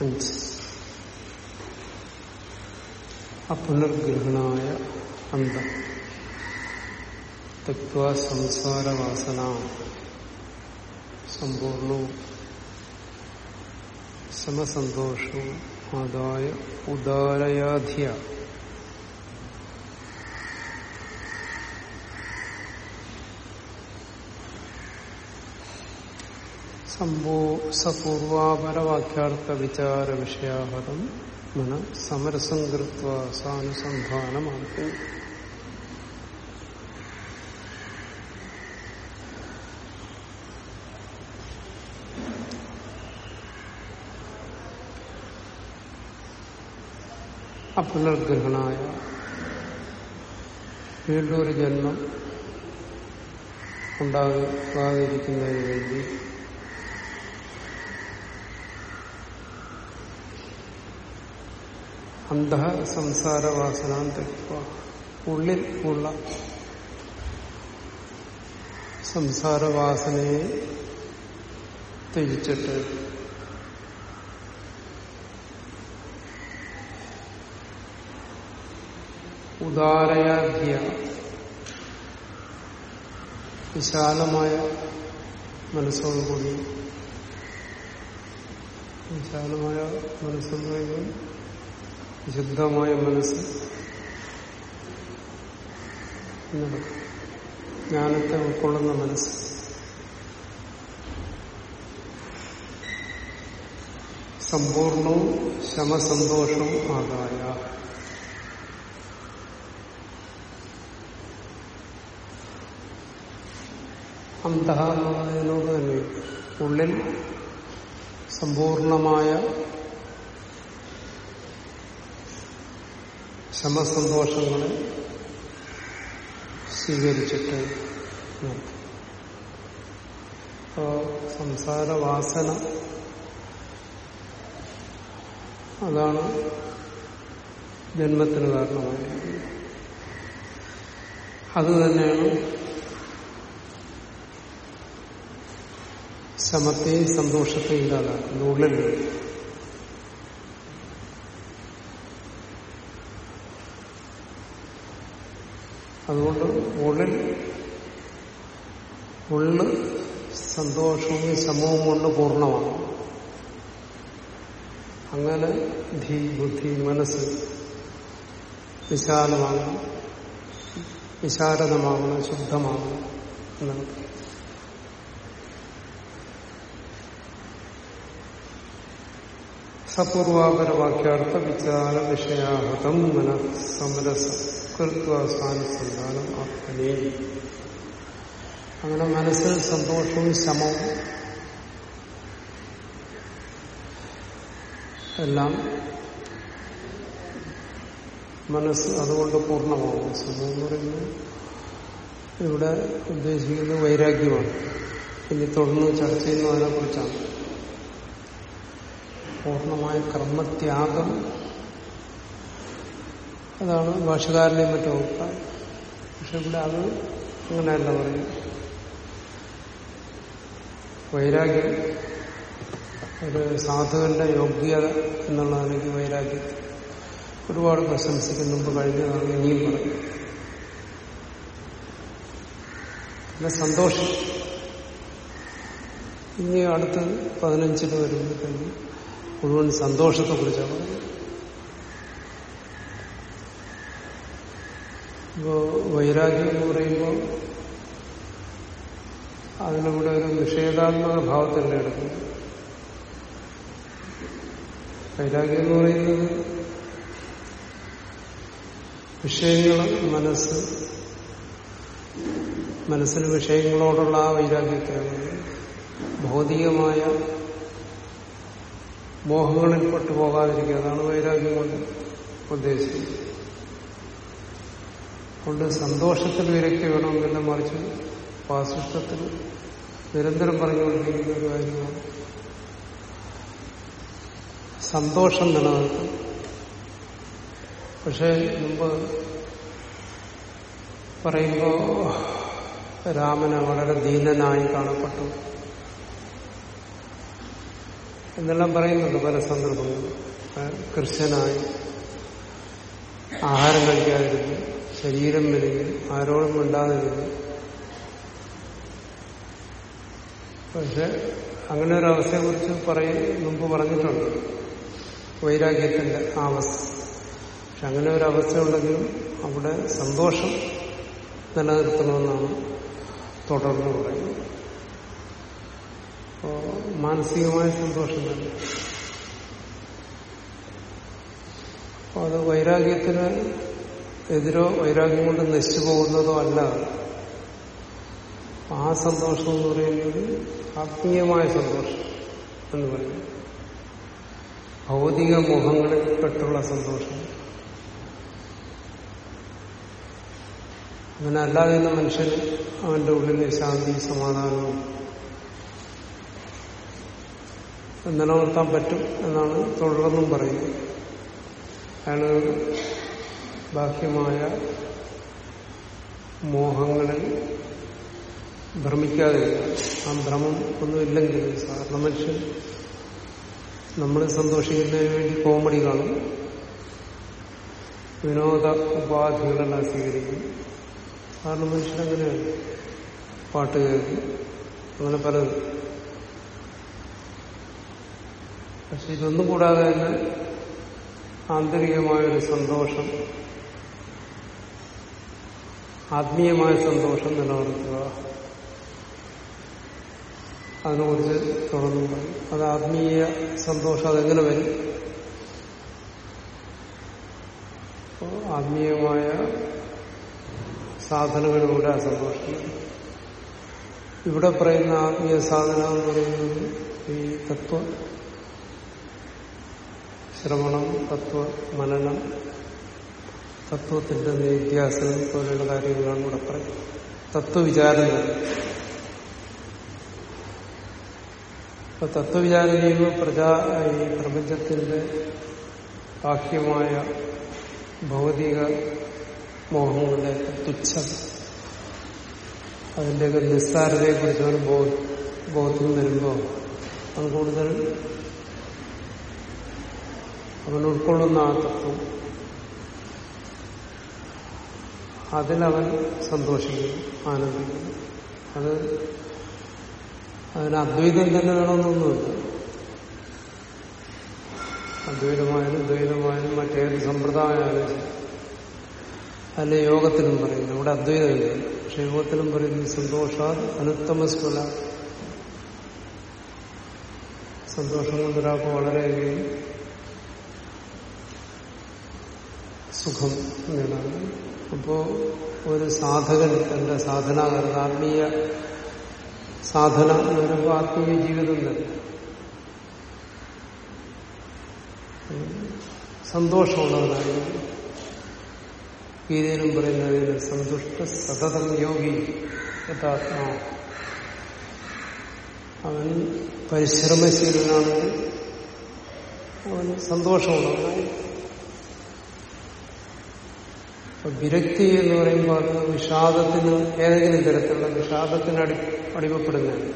അഞ്ച് അപുനർഗ്രഹണായ അന്ത. തത്വ സംസാരവാസന. സമ്പൂർണവും സമസന്തോഷവും ആദായ ഉദാരയാധിയ. സപൂർവാപരവാക്യാർത്ഥ വിചാര വിഷയാഹതം മന സമരസം കൃത്വ സാനുസന്ധാനമാക്കും അപുനർഗ്രഹണായ വീണ്ടും ഒരു ജന്മം ഉണ്ടാകാതിരിക്കുന്നതിന് വേണ്ടി അന്ധ സംസാരവാസനാൻ തെക്കുക ഉള്ളിൽ ഉള്ള സംസാരവാസനയെ ത്യജിച്ചിട്ട് ഉദാരയാധ്യ വിശാലമായ മനസ്സോടുകൂടി വിശാലമായ മനസ്സെന്ന് പറയുമ്പോൾ വിശുദ്ധമായ മനസ്സ്. ജ്ഞാനത്തെ ഉൾക്കൊള്ളുന്ന മനസ്സ്. സമ്പൂർണവും ശമസന്തോഷവും ആകായ അന്തഹ എന്നുള്ളതിനോട് തന്നെ ഉള്ളിൽ സമ്പൂർണമായ ശമസന്തോഷങ്ങളെ സ്വീകരിച്ചിട്ട് അപ്പോ സംസാരവാസന അതാണ് ജന്മത്തിന് കാരണമായത്. അത് തന്നെയാണ് ശമത്തെയും സന്തോഷത്തെയും ഇല്ലാതാക്കുന്നത്. ഉള്ളിൽ അതുകൊണ്ട് ഉള്ളിൽ ഉള്ള് സന്തോഷവും ശമവും കൊണ്ട് പൂർണമാണ്. അങ്ങനെ ധീ ബുദ്ധി മനസ്സ് വിശാലമാകണം. വിശാരദമാകണം ശുദ്ധമാകണം എന്നാണ് സപൂർവാപരവാക്യാർത്ഥ വിചാര വിഷയാഹതം മന സമരസ. കൃത്വാസാനുസന്ധാനം ആത്മനെ അങ്ങനെ മനസ്സിൽ സന്തോഷവും ശമവും എല്ലാം മനസ്സ് അതുകൊണ്ട് പൂർണമാകും സമം എന്ന് പറയുന്നത് ഇവിടെ ഉദ്ദേശിക്കുന്നത് വൈരാഗ്യമാണ്. ഇനി തുടർന്ന് ചർച്ച ചെയ്യുന്നതിനെ കുറിച്ചാണ് പൂർണമായ കർമ്മത്യാഗം അതാണ് ഭാഷകാരനെയും മറ്റും അഭിപ്രായം പക്ഷെ ഇവിടെ അത് അങ്ങനെയല്ല പറയും വൈരാഗ്യം ഒരു സാധുവിന്റെ യോഗ്യത എന്നുള്ളതാണ് എനിക്ക് വൈരാഗ്യം. ഒരുപാട് പ്രശംസിക്കുന്ന മുമ്പ് കഴിഞ്ഞതാണ് ഇനിയും പറയും പിന്നെ സന്തോഷം. ഇനി അടുത്ത് പതിനഞ്ചിന് വരുമ്പോഴത്തേക്കും മുഴുവൻ സന്തോഷത്തെക്കുറിച്ചാണ് പറയുന്നത്. ഇപ്പോ വൈരാഗ്യം എന്ന് പറയുമ്പോൾ അതിലൂടെ ഒരു നിഷേധാത്മക ഭാവത്തല്ല എടുക്കുന്നത് വൈരാഗ്യം എന്ന് പറയുന്നത് വിഷയങ്ങൾ മനസ്സ് മനസ്സിന് വിഷയങ്ങളോടുള്ള ആ വൈരാഗ്യത്തെയാണ് ഭൗതികമായ മോഹങ്ങളിൽപ്പെട്ടു പോകാതിരിക്കുക അതാണ് വൈരാഗ്യം കൊണ്ട് ഉദ്ദേശിക്കുന്നത് കൊണ്ട് സന്തോഷത്തിൽ വിരക്തി വേണമെന്നില്ല മറിച്ച് വാസിഷ്ടത്തിൽ നിരന്തരം പറഞ്ഞുകൊണ്ടിരിക്കുന്ന ഒരു കാര്യമാണ്. സന്തോഷം നിലനിൽക്കും പക്ഷെ മുമ്പ് പറയുമ്പോ രാമന് വളരെ ദീനനായി കാണപ്പെട്ടു. എന്നെല്ലാം പറയുന്നുണ്ട് പല സന്ദർഭങ്ങളും കൃഷ്ണനായി ആഹാരം കഴിക്കാതിരുന്നു. ശരീരം വരികയും ആരോടും മിണ്ടാതിരുന്നു പക്ഷെ അങ്ങനെ ഒരു അവസ്ഥയെ കുറിച്ച് പറയും മുമ്പ് പറഞ്ഞിട്ടുണ്ട്. വൈരാഗ്യത്തിന്റെ അവസ്ഥ പക്ഷെ അങ്ങനെ ഒരു അവസ്ഥ ഉണ്ടെങ്കിലും അവിടെ സന്തോഷം നിലനിർത്തണമെന്നാണ് തുടർന്ന് പറയുന്നത്. അപ്പോ മാനസികമായ സന്തോഷം തന്നെ. അപ്പോൾ അത് വൈരാഗ്യത്തിന് എതിരോ വൈരാഗ്യം കൊണ്ട് നശിച്ചു പോകുന്നതോ അല്ല. ആ സന്തോഷം എന്ന് പറയുന്നത് ആത്മീയമായ സന്തോഷം എന്ന് പറയുന്നത്. ഭൗതിക മോഹങ്ങളിൽ പെട്ടുള്ള സന്തോഷം. അങ്ങനെ അല്ലാതെ തന്നെ മനുഷ്യന് അവന്റെ ഉള്ളിലെ ശാന്തി സമാധാനവും നിലനിർത്താൻ പറ്റും എന്നാണ് തുടർന്നും പറയുന്നത്. അയാൾ ബാഹ്യമായ മോഹങ്ങളിൽ ഭ്രമിക്കാതെ ആ ഭ്രമം ഒന്നുമില്ലെങ്കിൽ സാധാരണ മനുഷ്യൻ നമ്മൾ സന്തോഷിക്കുന്നതിന് വേണ്ടി കോമഡി കാണും. വിനോദ ഉപാധികളെല്ലാം സ്വീകരിക്കും. സാധാരണ അങ്ങനെ പാട്ട് കേൾക്കും. അങ്ങനെ പലതും. പക്ഷെ ഇതൊന്നും കൂടാതെ തന്നെ ആന്തരികമായൊരു സന്തോഷം ആത്മീയമായ സന്തോഷം നിലനിർത്തുക. അതിനെക്കുറിച്ച് തുടർന്ന് അത് ആത്മീയ സന്തോഷം അതെങ്ങനെ വരും? ആത്മീയമായ സാധനങ്ങളിലൂടെ ആ സന്തോഷം. ഇവിടെ പറയുന്ന ആത്മീയ സാധന എന്ന് പറയുന്നത് ഈ തത്വ. ശ്രവണം തത്വ മനനം തത്വത്തിന്റെ നിത്യാസനം പോലെയുള്ള കാര്യങ്ങളാണ് ഇവിടെ പറയുന്നത്. തത്വവിചാരം അപ്പൊ തത്വവിചാരം ചെയ്യുമ്പോൾ പ്രജാ ഈ പ്രപഞ്ചത്തിന്റെ ബാഹ്യമായ ഭൗതിക മോഹങ്ങളുടെ തുച്ഛം അതിന്റെയൊക്കെ നിസ്സാരതയെക്കുറിച്ചാണ് ബോധം വരുമ്പോൾ അത് കൂടുതൽ അവൻ ഉൾക്കൊള്ളുന്ന ആ തത്വം അതിലവൻ സന്തോഷിക്കുന്നു ആനന്ദിക്കുന്നു. അത് അതിന് അദ്വൈതം തന്നെ വേണമെന്നൊന്നുമില്ല. അദ്വൈതമായാലും ദ്വൈതമായാലും മറ്റേത് സമ്പ്രദായമായാലും അതിന്റെ യോഗത്തിലും പറയുന്നു. ഇവിടെ അദ്വൈതമില്ല. പക്ഷെ യോഗത്തിലും പറയുന്നു സന്തോഷാ അനുത്തമസ്കുല. സന്തോഷം കൊണ്ടൊരാൾക്ക് വളരെയധികം സുഖം നേടാൻ അപ്പോ ഒരു സാധകൻ തന്റെ സാധനാകരണം ആത്മീയ സാധന എന്ന് പറയുമ്പോൾ ആത്മീയ ജീവിതം തന്നെ. സന്തോഷമുള്ളവനായിരുന്നു ഗീതയിലും പറയുന്നതിന് സന്തുഷ്ട സതതം യോഗി യഥാത്മാ. അവൻ പരിശ്രമശീലനാണെങ്കിൽ അവൻ സന്തോഷമുള്ളവനായിരുന്നു വിരക്തി എന്ന് പറയുമ്പോൾ അത് വിഷാദത്തിന് ഏതെങ്കിലും തരത്തിലുള്ള വിഷാദത്തിന് അടി അടിമപ്പെടുന്നതാണ്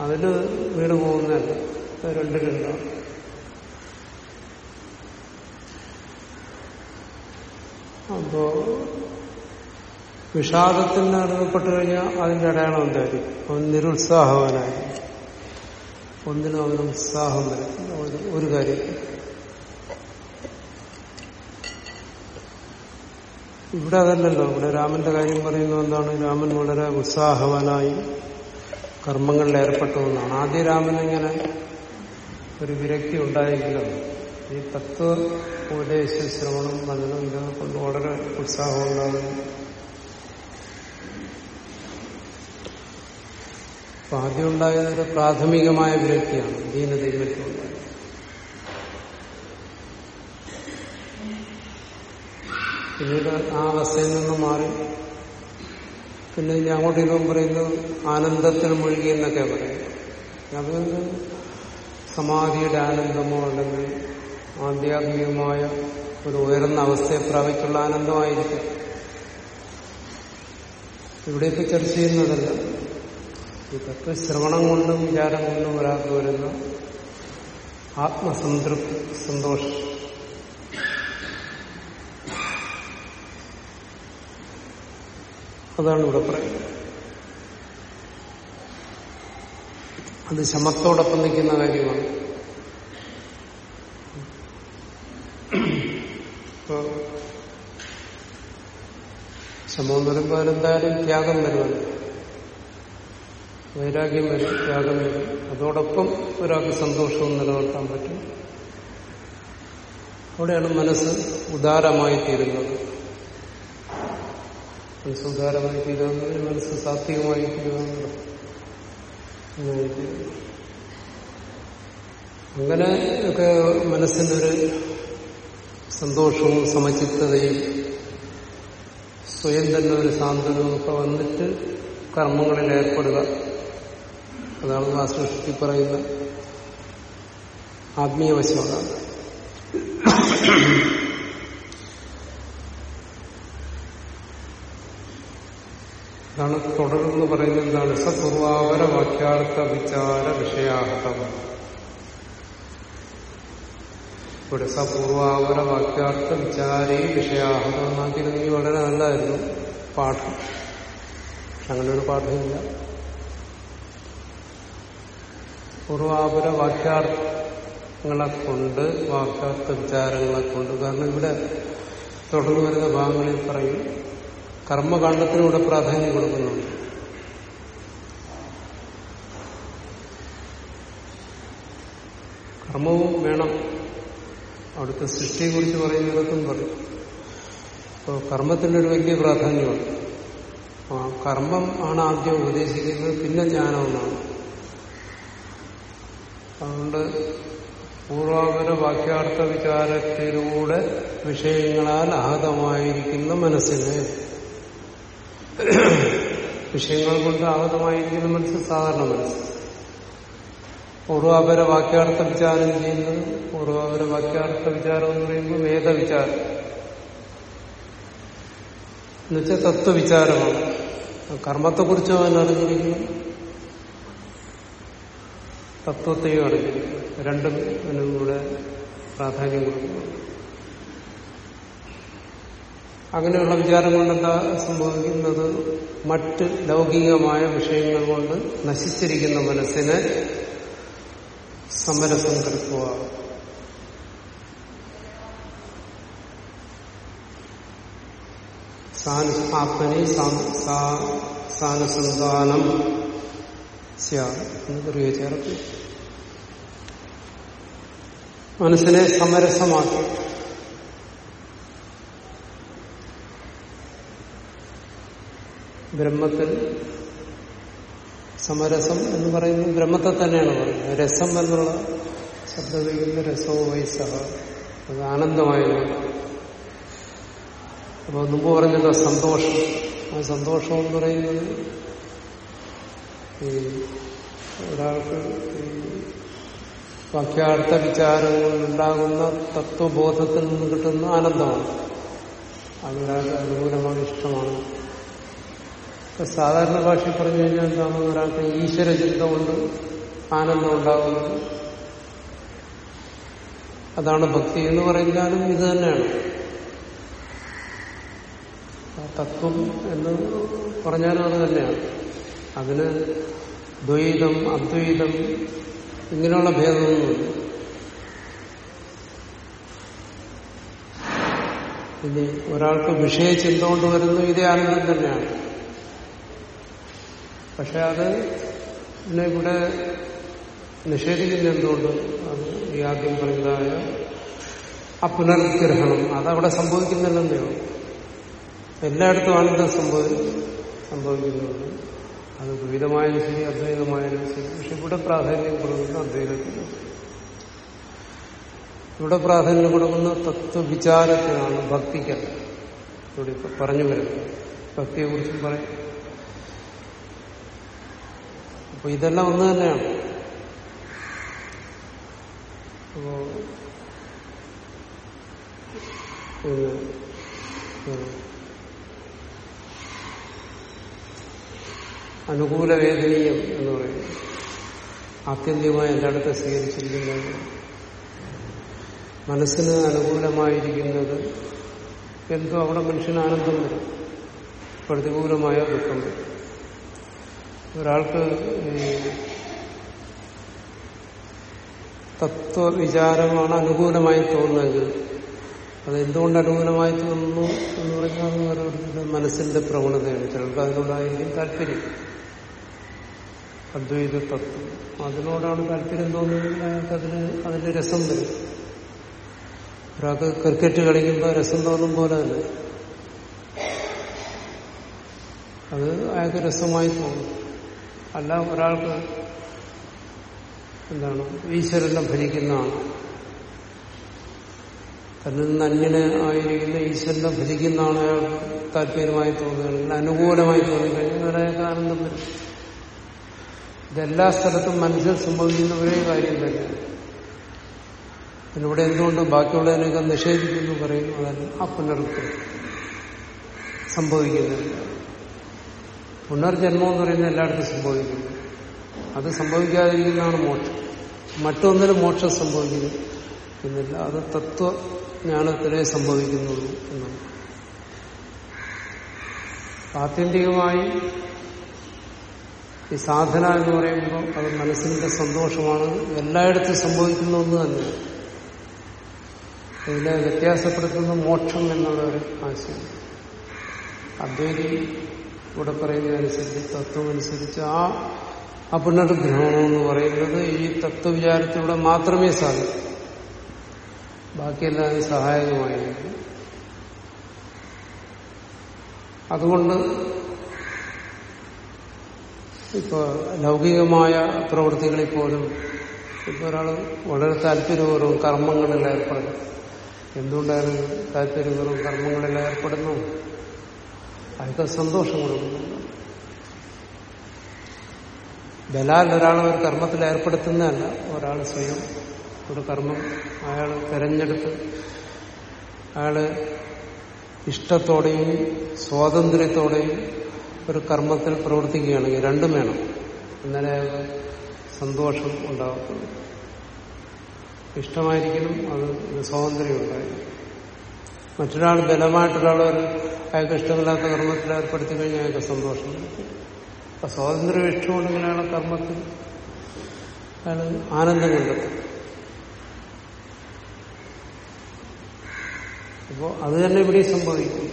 അതിന് വീണ് പോകുന്നതല്ല രണ്ട് രണ്ടാണ് അപ്പോ വിഷാദത്തിന് അടിമപ്പെട്ടു കഴിഞ്ഞാൽ അതിന്റെ അടയാളം എന്തായിരിക്കും? അവൻ നിരുത്സാഹവനായി ഒന്നിനും അവന് ഉത്സാഹം ഒരു കാര്യത്തിൽ ഇവിടെ അതല്ലല്ലോ. ഇവിടെ രാമന്റെ കാര്യം പറയുന്നത് എന്താണ്? രാമൻ വളരെ ഉത്സാഹവാനായി കർമ്മങ്ങളിൽ ഏർപ്പെട്ടു എന്നാണ്. ആദ്യ രാമൻ ഇങ്ങനെ ഒരു വിരക്തി ഉണ്ടായെങ്കിലും ഈ തത്വ ഉപദേശ ശ്രവണം മനനം ഇതൊക്കെ കൊണ്ട് വളരെ ഉത്സാഹം ഉണ്ടാകുന്നു അപ്പൊ ആദ്യം ഉണ്ടായത് ഒരു പ്രാഥമികമായ വിരക്തിയാണ്. ദീനതയും മറ്റുണ്ടായത് പിന്നീട് ആ അവസ്ഥയിൽ നിന്ന് മാറി. പിന്നെ ഇനി അങ്ങോട്ട് ഇതും പറയുന്നത് ആനന്ദത്തിൽ മുഴുകി എന്നൊക്കെ പറയും അത് സമാധിയുടെ ആനന്ദമോ അല്ലെങ്കിൽ ആധ്യാത്മികമായ ഒരു ഉയർന്ന അവസ്ഥയെ പ്രാപിച്ചുള്ള ആനന്ദമായിരിക്കും. ഇവിടെ ഇപ്പൊ ചർച്ച ചെയ്യുന്നതല്ല. ഇതൊക്കെ ശ്രവണം കൊണ്ടും വിചാരം കൊണ്ടും ഒരാൾക്ക് വരുന്ന ആത്മസംതൃപ്തി സന്തോഷം. അതാണ് ഇവിടെ പറയുന്നത്. അത് ശമത്തോടൊപ്പം നിൽക്കുന്ന കാര്യമാണ്. ശമം വരുമ്പോൾ എന്തായാലും ത്യാഗം വരുമല്ലോ വൈരാഗ്യം വരും ത്യാഗം വരും. അതോടൊപ്പം ഒരാൾക്ക് സന്തോഷവും നിലനിർത്താൻ പറ്റും. അവിടെയാണ് മനസ്സ് ഉദാരമായി തീരുന്നത് ഉദാരമായി തീരുന്നത് മനസ്സ് സാത്വികമായി തീരുന്നത്. അങ്ങനെ ഒക്കെ മനസ്സിനൊരു സന്തോഷവും സമചിത്തതയും സ്വയം തന്നെ ഒരു സാന്ത്വനവും ഒക്കെ വന്നിട്ട് കർമ്മങ്ങളിൽ ഏർപ്പെടുക. അതാണ് വാസ്തുഷ്ടി പറയുന്ന ആത്മീയ വശമാണ് അതാണ് തുടർന്ന് പറയുന്നത് എന്താണ്? സപൂർവാപര വാക്യാർത്ഥ വിചാര വിഷയാഹതം. ഇവിടെ സപൂർവാപര വാക്യാർത്ഥ വിചാരേ വിഷയാഹതം എന്നാക്കിയിരുന്നെങ്കിൽ വളരെ നല്ലതായിരുന്നു പാഠം. പക്ഷെ അങ്ങനെ ഒരു പാഠമില്ല. പൂർവാപര വാക്യാർത്ഥങ്ങളെ കൊണ്ട് വാക്യാർത്ഥ വിചാരങ്ങളെ കൊണ്ട് കാരണം ഇവിടെ തുടർന്ന് വരുന്ന ഭാഗങ്ങളിൽ പറയും കർമ്മകാണ്ഡത്തിനൂടെ പ്രാധാന്യം കൊടുക്കുന്നുണ്ട്. കർമ്മവും വേണം. അവിടുത്തെ സൃഷ്ടിയെക്കുറിച്ച് പറയുന്നിടത്തും പറയും അപ്പോൾ കർമ്മത്തിന്റെ കർമ്മത്തിനൊരു വലിയ പ്രാധാന്യമാണ്. കർമ്മം ആണ് ആദ്യം ഉപദേശിക്കുന്നത് പിന്നെ ജ്ഞാനമെന്നാണ് അതുകൊണ്ട് പൂർവാപര വാക്യാർത്ഥ വിചാരത്തിലൂടെ വിഷയങ്ങളാൽ ആഹതമായിരിക്കുന്ന മനസ്സിന് വിഷയങ്ങൾ കൊണ്ട് ആഹതമായിരിക്കുന്ന മനസ്സ് സാധാരണ മനസ്സ് പൂർവാപര വാക്യാർത്ഥ വിചാരം ചെയ്യുന്നത് പൂർവാപര വാക്യാർത്ഥ വിചാരം എന്ന് പറയുമ്പോൾ വേദവിചാരം. എന്നുവെച്ചാൽ തത്വവിചാരമാണ്. കർമ്മത്തെക്കുറിച്ച് അവൻ അറിഞ്ഞിരിക്കുന്നു. തത്വത്തെയും അറിഞ്ഞിരിക്കുന്നു. രണ്ടും കൂടെ പ്രാധാന്യം കൊടുക്കുന്നു. അങ്ങനെയുള്ള വിചാരം കൊണ്ട് എന്താ സംഭവിക്കുന്നത്? മറ്റ് ലൗകികമായ വിഷയങ്ങൾ കൊണ്ട് നശിച്ചിരിക്കുന്ന മനസ്സിനെ സമരസം കൃത്വ ആത്മനി സാനുസന്ധാനം എന്ന് പറയുക ചേർത്ത്. മനസ്സിനെ സമരസമാക്കി. ബ്രഹ്മത്തിൽ സമരസം എന്ന് പറയുന്നത് ബ്രഹ്മത്തെ തന്നെയാണ് പറയുന്നത്. രസം എന്നുള്ള ശബ്ദത്തിൽ രസവും വൈസഹ അത് ആനന്ദമായിരുന്നു അപ്പോൾ മുമ്പ് പറഞ്ഞല്ലോ സന്തോഷം. ആ സന്തോഷം എന്ന് പറയുന്നത് ഈ ഒരാൾക്ക് വാക്യാർത്ഥ വിചാരങ്ങളുണ്ടാകുന്ന തത്വബോധത്തിൽ നിന്ന് കിട്ടുന്ന ആനന്ദമാണ്. അതൊരാൾക്ക് അനുകൂലമാണ് ഇഷ്ടമാണ്. സാധാരണ ഭാഷയിൽ പറഞ്ഞു കഴിഞ്ഞാൽ എന്താണ് ഒരാൾക്ക് ഈശ്വര ചിന്ത കൊണ്ട് ആനന്ദം ഉണ്ടാകുന്നത്. അതാണ് ഭക്തി എന്ന് പറഞ്ഞാലും ഇത് തന്നെയാണ്. തത്വം എന്ന് പറഞ്ഞാലും അത് തന്നെയാണ്. അതിന് ദ്വൈതം അദ്വൈതം ഇങ്ങനെയുള്ള ഭേദമൊന്നുമില്ല. ഇനി ഒരാൾക്ക് വിഷയചിന്ത കൊണ്ട് വരുന്നു ഇതേ ആനന്ദം തന്നെയാണ്. പക്ഷെ അത് പിന്നെ ഇവിടെ നിഷേധിക്കുന്ന എന്തുകൊണ്ട് അത് ഈ ആദ്യം പറഞ്ഞതായ അപുനർഗ്രഹണം അതവിടെ സംഭവിക്കുന്നില്ലെന്നേ എല്ലായിടത്തും ആനന്ദം സംഭവി സംഭവിക്കുന്നുണ്ട്. അത് ദ്വൈതമായാലും ശരി അദ്വൈതമായാലും ശരി പക്ഷെ ഇവിടെ പ്രാധാന്യം കൊടുക്കുന്ന അദ്വൈതത്തിന് ഇവിടെ പ്രാധാന്യം കൊടുക്കുന്ന തത്വവിചാരത്തിനാണ് ഭക്തിക്കല്ല ഇവിടെ പറഞ്ഞു വരുന്നത്. ഭക്തിയെക്കുറിച്ചും പറയും. അപ്പൊ ഇതെല്ലാം ഒന്ന് തന്നെയാണ്. അപ്പോ അനുകൂല വേദനീയം എന്ന് പറയുന്നത് ആത്യന്തികമായി എന്റെ അടുത്ത് സ്വീകരിച്ചിരിക്കുന്നത് മനസ്സിന് അനുകൂലമായിരിക്കുന്നത് എന്തോ അവിടെ മനുഷ്യന് ആനന്ദം വരും പ്രതികൂലമായ ദുഃഖം വരും. ഒരാൾക്ക് തത്വവിചാരമാണ് അനുകൂലമായി തോന്നുന്നത്. അത് എന്തുകൊണ്ട് അനുകൂലമായി തോന്നുന്നു എന്ന് പറഞ്ഞാൽ ഓരോരുത്തരുടെ മനസ്സിന്റെ പ്രവണതയാണ്. ചിലർക്ക് അതിനോടായിരിക്കും താല്പര്യം. അദ്വൈത തത്വം. അതിനോടാണ് താല്പര്യം തോന്നുന്നത്. അയാൾക്ക് അതിന് അതിന്റെ രസം വരും. ഒരാൾക്ക് ക്രിക്കറ്റ് കളിക്കുമ്പോൾ രസം തോന്നും പോലെ തന്നെ. അത് അയാൾക്ക് രസമായി തോന്നും. അല്ല ഒരാൾക്ക് എന്താണ് ഈശ്വരനെ ഭരിക്കുന്നതാണ്. തന്നിൽ നിന്ന് അന്യന് ആയിരിക്കുന്ന ഈശ്വരനെ ഭജിക്കുന്നതാണ് അയാൾ താല്പര്യമായി തോന്നുകയാണെങ്കിൽ അനുകൂലമായി തോന്നിക്കഴിഞ്ഞാൽ അയാൾക്ക് ആനന്ദം വരും ഇതെല്ലാ സ്ഥലത്തും മനസ്സിൽ സംഭവിക്കുന്ന ഒരേ കാര്യം തന്നെയാണ് പിന്നിവിടെ എന്തുകൊണ്ട് ബാക്കിയുള്ളതിനൊക്കെ നിഷേധിക്കുന്നു പറയുന്നു അതല്ല ആ പുനർക്കും സംഭവിക്കുന്നില്ല പുനർജന്മം എന്ന് പറയുന്നത് എല്ലായിടത്തും സംഭവിക്കുന്നു അത് സംഭവിക്കാതിരിക്കുന്നതാണ് മോക്ഷം. മറ്റൊന്നിലും മോക്ഷം സംഭവിക്കുന്നു എന്നില്ല. അത് തത്വജ്ഞാനത്തിലേ സംഭവിക്കുന്നുള്ളൂ എന്നാണ്. ആത്യന്തികമായി ഈ സാധന എന്ന് പറയുമ്പോൾ അത് മനസ്സിന്റെ സന്തോഷമാണ്. എല്ലായിടത്തും സംഭവിക്കുന്ന ഒന്ന് തന്നെ. ഇതിനെ വ്യത്യാസപ്പെടുത്തുന്ന മോക്ഷം എന്നുള്ള ഒരു ആശയം. അദ്വൈതി ഇവിടെ പറയുന്നതനുസരിച്ച് തത്വമനുസരിച്ച് ആ അപുനർഗ്രഹണം എന്ന് പറയുന്നത് ഈ തത്വവിചാരത്തിലൂടെ മാത്രമേ സാധിക്കൂ. ബാക്കിയെല്ലാം സഹായകമായിരിക്കും. അതുകൊണ്ട് ഇപ്പൊ ലൗകികമായ പ്രവൃത്തികളിൽ പോലും ഇപ്പൊ ഒരാൾ വളരെ താല്പര്യപൂർവം കർമ്മങ്ങളിൽ ഏർപ്പെടുന്നു. എന്തുകൊണ്ടാണ് താല്പര്യപൂർവം കർമ്മങ്ങളിൽ ഏർപ്പെടുന്നു? അയാൾക്ക് സന്തോഷം കൊടുക്കുന്നുണ്ട് ബലാൽ ഒരാൾ ഒരു കർമ്മത്തിൽ ഏർപ്പെടുത്തുന്നതല്ല ഒരാൾ സ്വയം ഒരു കർമ്മം അയാൾ തെരഞ്ഞെടുത്ത് അയാൾ ഇഷ്ടത്തോടെയും സ്വാതന്ത്ര്യത്തോടെയും ഒരു കർമ്മത്തിൽ പ്രവർത്തിക്കുകയാണെങ്കിൽ രണ്ടും വേണം. എന്നാലേ സന്തോഷം ഉണ്ടാകത്തുള്ളൂ. ഇഷ്ടമായിരിക്കണം അത് സ്വാതന്ത്ര്യം ഉണ്ടായിരിക്കും മറ്റൊരാൾ ബലമായിട്ടൊരാൾ ഒരു അയാൾക്ക് ഇഷ്ടമില്ലാത്ത കർമ്മത്തിൽ ഏർപ്പെടുത്തി കഴിഞ്ഞാൽ അയാൾക്ക് സന്തോഷം. അപ്പൊ സ്വാതന്ത്ര്യം ഇഷ്ടമുണ്ടെങ്കിൽ അയാളെ കർമ്മത്തിൽ അയാൾ ആനന്ദം കണ്ടെത്തും അപ്പോ അത് തന്നെ ഇവിടെ സംഭവിക്കും.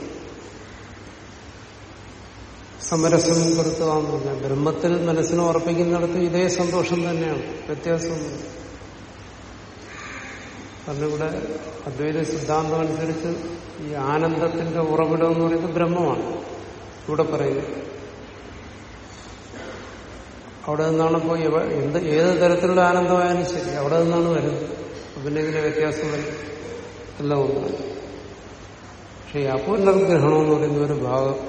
സമരസം കൃത്തുവാന്ന് പറഞ്ഞാൽ ബ്രഹ്മത്തിൽ മനസ്സിനെ ഉറപ്പിക്കുന്നിടത്ത് ഇതേ സന്തോഷം തന്നെയാണ്. വ്യത്യാസമൊന്നും കാരണം അദ്വൈത സിദ്ധാന്തം അനുസരിച്ച് ഈ ആനന്ദത്തിന്റെ ഉറവിടം എന്ന് പറയുന്നത് ബ്രഹ്മമാണ്. ഇവിടെ പറയുന്നത് അവിടെ നിന്നാണ് ഇപ്പോൾ എന്ത് ഏത് തരത്തിലുള്ള ആനന്ദമായാലും ശരി അവിടെ നിന്നാണ് വരുന്നത്. പിന്നെ ഇതിന് വ്യത്യാസം വരും. എല്ലാം ഒന്ന് പക്ഷെ ഈ അപൂർണഗ്രഹണം എന്ന് പറയുന്ന ഒരു ഭാഗം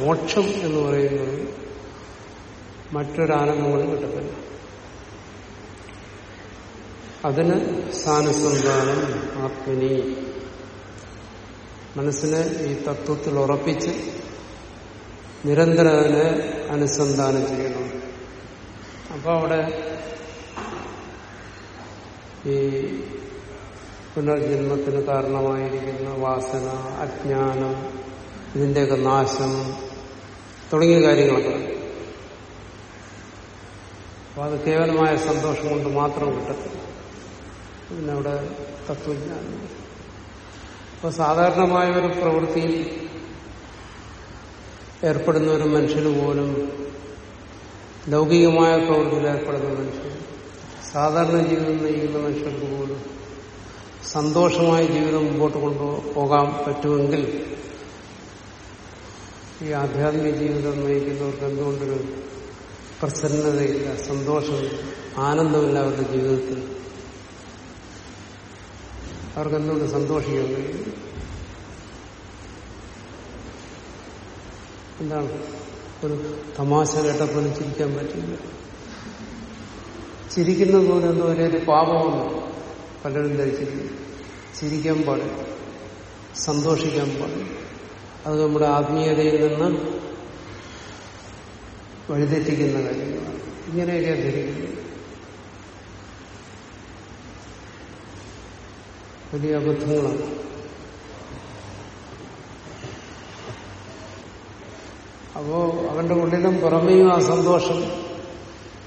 മോക്ഷം എന്ന് പറയുന്നത് മറ്റൊരാനന്ദങ്ങളും കിട്ടത്തില്ല. അതിന് സ്ഥാനസന്ധാനം ആത്മനി. മനസ്സിനെ ഈ തത്വത്തിൽ ഉറപ്പിച്ച് നിരന്തരം അതിനെ അനുസന്ധാനം ചെയ്യണം. അപ്പോൾ അവിടെ ഈ പുനർജന്മത്തിന് കാരണമായിരിക്കുന്ന വാസന അജ്ഞാനം ഇതിന്റെയൊക്കെ നാശം തുടങ്ങിയ കാര്യങ്ങളൊക്കെ. അപ്പൊ അത് കേവലമായ സന്തോഷം കൊണ്ട് മാത്രം കിട്ടത്തില്ല. പിന്നെ അവിടെ തത്വജ്ഞാനം. അപ്പൊ സാധാരണമായ ഒരു പ്രവൃത്തിയിൽ ഏർപ്പെടുന്ന ഒരു മനുഷ്യന് പോലും ലൗകികമായ പ്രവൃത്തിയിൽ ഏർപ്പെടുന്ന മനുഷ്യൻ സാധാരണ ജീവിതം നയിക്കുന്ന മനുഷ്യർക്ക് പോലും സന്തോഷമായ ജീവിതം മുമ്പോട്ട് കൊണ്ടുപോകാൻ പറ്റുമെങ്കിൽ ഈ ആധ്യാത്മിക ജീവിതം നയിക്കുന്നവർക്ക് എന്തുകൊണ്ടൊരു പ്രസന്നതയില്ല സന്തോഷമില്ല ആനന്ദമില്ല അവരുടെ ജീവിതത്തിൽ. അവർക്ക് എന്തുകൊണ്ട് സന്തോഷിക്കാൻ കഴിയും എന്താണ്? ഒരു തമാശ കേട്ടപ്പോൾ ചിരിക്കാൻ പറ്റില്ല. ചിരിക്കുന്നത് പോലെ എന്തോ ഒരു പാപമാണ് പലരും ധരിച്ചിരിക്കും ചിരിക്കാൻ പാടില്ല. സന്തോഷിക്കാൻ പാടില്ല. അത് നമ്മുടെ ആത്മീയതയിൽ നിന്ന് വഴിതെറ്റിക്കുന്ന കാര്യങ്ങളാണ്. ഇങ്ങനെയൊക്കെ ധരിക്കുന്നത് വലിയ അബദ്ധങ്ങളാണ് അപ്പോ അവന്റെ ഉള്ളിലും പുറമേയും ആ സന്തോഷം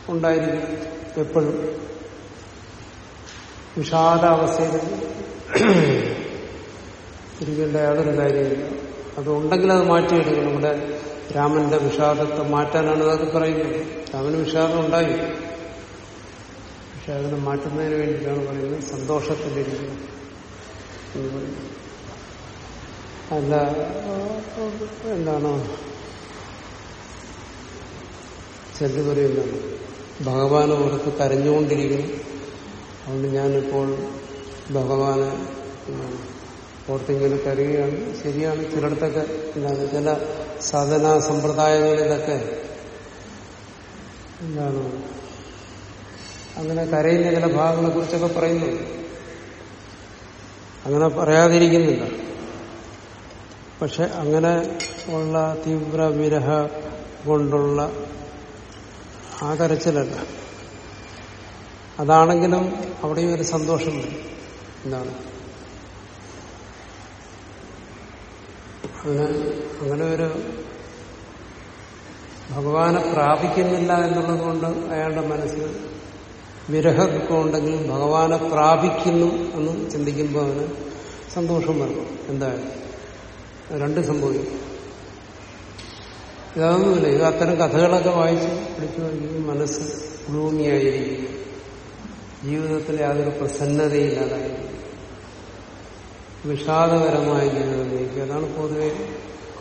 ഉണ്ടായിരിക്കും എപ്പോഴും. വിഷാദാവസ്ഥയിൽ ഇരിക്കേണ്ട യാതൊരു കാര്യമില്ല അതുണ്ടെങ്കിൽ അത് മാറ്റിയെടുക്കണം. നമ്മുടെ രാമന്റെ വിഷാദത്തെ മാറ്റാനാണ് അതൊക്കെ പറയുന്നത്. രാമന് വിഷാദം ഉണ്ടായി. പക്ഷെ അതിനെ മാറ്റുന്നതിന് വേണ്ടിയിട്ടാണ് പറയുന്നത്. സന്തോഷത്തിലിരിക്കണം അല്ല എന്താണ്? ചെല്ലു പറയുന്നത് ഭഗവാൻ ഓർത്ത് കരഞ്ഞുകൊണ്ടിരിക്കുന്നു. അതുകൊണ്ട് ഞാനിപ്പോൾ ഭഗവാനെ ഓർത്തിങ്ങനെ കരയുകയാണ്. ശരിയാണ് ചിലയിടത്തൊക്കെ എന്താണ് ചില സാധന സമ്പ്രദായങ്ങളിലൊക്കെ എന്താണ്? അങ്ങനെ കരയുന്ന ചില ഭാഗങ്ങളെ കുറിച്ചൊക്കെ പറയുന്നുണ്ട്. അങ്ങനെ പറയാതിരിക്കുന്നില്ല. പക്ഷെ അങ്ങനെ ഉള്ള തീവ്ര വിരഹ കൊണ്ടുള്ള ആ കരച്ചിലല്ല. അതാണെങ്കിലും അവിടെയും ഒരു സന്തോഷം എന്താണ്? അങ്ങനെ അങ്ങനെ ഒരു ഭഗവാനെ പ്രാപിക്കുന്നില്ല എന്നുള്ളത് കൊണ്ട് അയാളുടെ മനസ്സിൽ വിരഹദുഃഖം ഉണ്ടെങ്കിൽ ഭഗവാനെ പ്രാപിക്കുന്നു എന്ന് ചിന്തിക്കുമ്പോൾ അവന് സന്തോഷം വരണം. എന്തായാലും രണ്ട് സംഭവിക്കും. ഇതൊന്നുമില്ല ഇത് അത്തരം കഥകളൊക്കെ വായിച്ച് പഠിച്ചു കഴിഞ്ഞാൽ മനസ്സ് ഭൂമിയായിരിക്കും ജീവിതത്തിൽ യാതൊരു പ്രസന്നതയില്ലാതായിരിക്കും. വിഷാദകരമായ ജീവിതം നയിക്കുക അതാണ് പൊതുവെ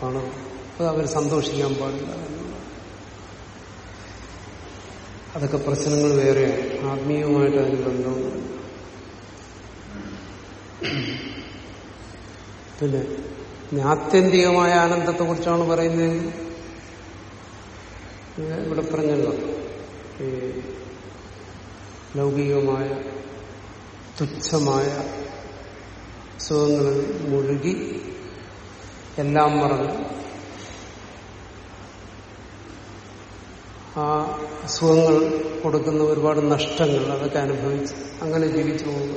കാണുന്നത്. അത് അവർ സന്തോഷിക്കാൻ പാടില്ല. അതൊക്കെ പ്രശ്നങ്ങൾ വേറെയാണ്. ആത്മീയമായിട്ട് അതിന് ബന്ധമുണ്ട് പിന്നെ ആത്യന്തികമായ ആനന്ദത്തെ കുറിച്ചാണ് പറയുന്നത് ഇവിടെ പറഞ്ഞല്ലോ. ഈ ലൗകികമായ തുച്ഛമായ സുഖങ്ങളിൽ മുഴുകി എല്ലാം മറന്ന് ആ അസുഖങ്ങൾ കൊടുക്കുന്ന ഒരുപാട് നഷ്ടങ്ങൾ അതൊക്കെ അനുഭവിച്ച് അങ്ങനെ ജീവിച്ചു പോവുക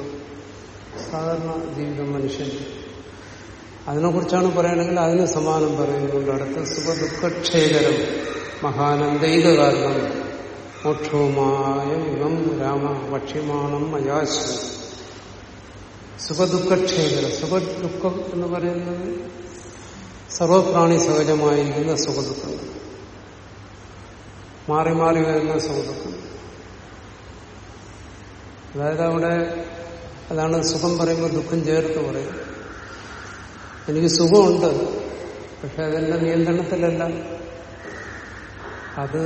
സാധാരണ ജീവിതം മനുഷ്യൻ. അതിനെക്കുറിച്ചാണ് പറയുകയാണെങ്കിൽ അതിന് സമാനം പറയുന്നുണ്ട് അടുത്ത സുഖദുഃഖക്ഷേകരം മഹാനന്ദൈക കാരണം മോക്ഷവുമായ ഇവം രാമ ഭക്ഷ്യമാണം അയാശു സുഖദുഃഖക്ഷേകരം സുഖദുഃഖം എന്ന് പറയുന്നത് സർവപ്രാണി സഹജമായിരിക്കുന്ന സുഖദുഃഖങ്ങൾ. മാറി മാറി വരുന്ന സുഹൃത്തുക്കൾ അതായത് അവിടെ അതാണ് സുഖം പറയുമ്പോൾ ദുഃഖം ചേർത്ത് പറയും. എനിക്ക് സുഖമുണ്ട് പക്ഷെ അതെന്റെ നിയന്ത്രണത്തിലല്ല. അത്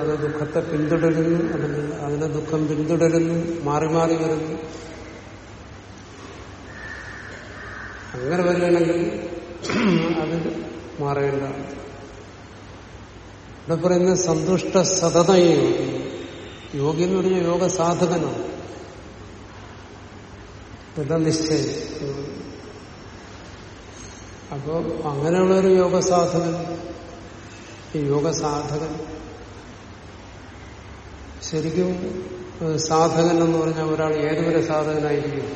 അത് ദുഃഖത്തെ പിന്തുടരുന്നു അല്ലെങ്കിൽ അതിനെ ദുഃഖം പിന്തുടരുന്നു മാറി മാറി വരുന്നു. അങ്ങനെ വരികയാണെങ്കിൽ അത് മാറേണ്ട ഇവിടെ പറയുന്നത് സന്തുഷ്ട സതത യോഗി. യോഗി എന്ന് പറഞ്ഞ യോഗ സാധകനാണ്. ദൃഢനിശ്ചയം അപ്പോ അങ്ങനെയുള്ളൊരു യോഗ സാധകൻ ഈ യോഗ സാധകൻ ശരിക്കും സാധകൻ എന്ന് പറഞ്ഞാൽ ഒരാൾ ഏതുവരെ സാധകനായിരിക്കും?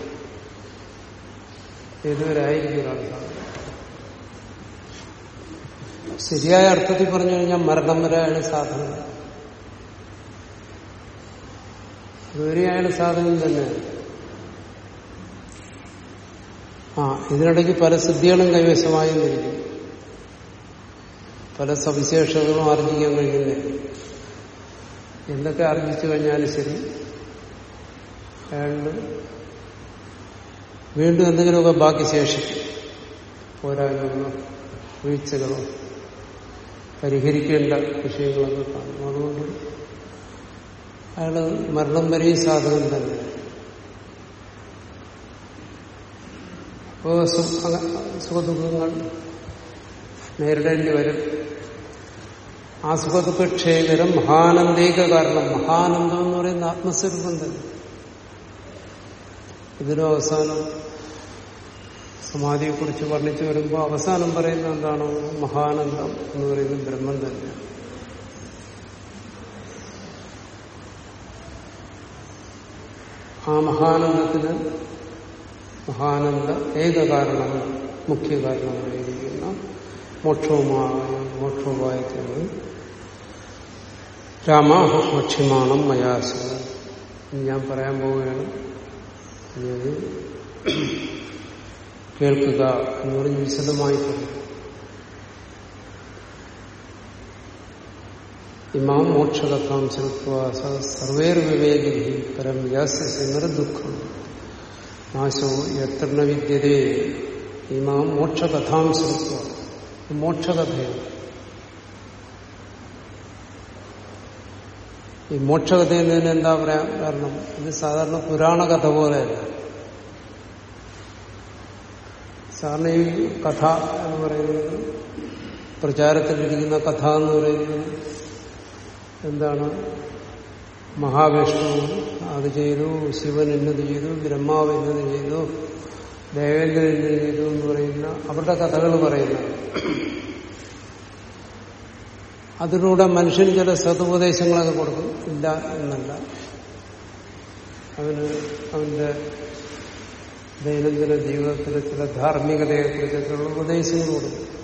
ഏതുവരെ ആയിരിക്കും ഒരാൾ സാധകൻ? ശരിയായ അർത്ഥത്തിൽ പറഞ്ഞു കഴിഞ്ഞാൽ മരണം വരെ അയാൾ ഇതുവരെയാണ് സാധനം തന്നെയാണ് ആ ഇതിനിടയ്ക്ക് പല സിദ്ധികളും കൈവശമായി കഴിഞ്ഞു പല സവിശേഷതകളും ആർജിക്കാൻ കഴിയുന്നില്ല. എന്തൊക്കെ ആർജിച്ചു കഴിഞ്ഞാലും ശരി അയാളുടെ വീണ്ടും എന്തെങ്കിലുമൊക്കെ ബാക്കി ശേഷിക്കും. പോരായ്മകളോ വീഴ്ചകളോ. പരിഹരിക്കേണ്ട വിഷയങ്ങളൊക്കെ കാണും. അതുകൊണ്ട് അയാൾ മരണം വരെയും സാധകം തന്നെ. അപ്പോൾ സുഖദുഃഖങ്ങൾ നേരിടേണ്ടി വരും. ആ സുഖദുഃഖ ക്ഷേമരം മഹാനന്ദേക കാരണം. മഹാനന്ദം എന്ന് പറയുന്ന ആത്മസ്വരൂപം തന്നെ. ഇതിനും അവസാനം സമാധിയെക്കുറിച്ച് വർണിച്ചു വരുമ്പോൾ അവസാനം പറയുന്നത് എന്താണ്? മഹാനന്ദം എന്ന് പറയുന്നത് ബ്രഹ്മം തന്നെ ആ മഹാനന്ദത്തിന് മഹാനന്ദ ഏക കാരണം മുഖ്യ കാരണമായിരിക്കുന്ന മോക്ഷവുമായ മോക്ഷോപായത്തിനാണ് രാമ മോക്ഷ്യമാണം മയാസ ഞാൻ പറയാൻ പോവുകയാണ്. കേൾക്കുക എന്ന് പറഞ്ഞ് വിശദമായി പറയും ഇമാം മോക്ഷകഥാം ശ്രുത്വാസ സർവേർ വിവേകി പരം യാസ്യസിമര ദുഃഖം നാശോ എത്ര വിദ്യതേ. ഇമാം മോക്ഷകഥാം ശ്രുത്വ മോക്ഷകഥയാണ്. ഈ മോക്ഷകഥയിൽ നിന്ന് എന്താ പറയാ കാരണം ഇത് സാധാരണ പുരാണ കഥ പോലെയല്ല. സാധാരണ ഈ കഥ എന്ന് പറയുന്നത്. പ്രചാരത്തിലിരിക്കുന്ന കഥ എന്ന് പറയുന്നത് എന്താണ്? മഹാവിഷ്ണു അത് ചെയ്തു ശിവൻ ഇന്നത് ചെയ്തു ബ്രഹ്മാവ് ഇന്നത് ചെയ്തു ദേവേന്ദ്രൻ ഇന്നത് ചെയ്തു എന്ന് പറയുന്ന അവരുടെ കഥകൾ പറയുന്ന. അതിലൂടെ മനുഷ്യന് ചില സതുപദേശങ്ങളൊക്കെ കൊടുക്കും. ഇല്ല എന്നല്ല. അവന് അവന്റെ ദൈനംദിന ജീവിതത്തിലെ ചില ധാർമ്മികതയെക്കുറിച്ചൊക്കെയുള്ള ഉപദേശങ്ങൾ കൊടുക്കും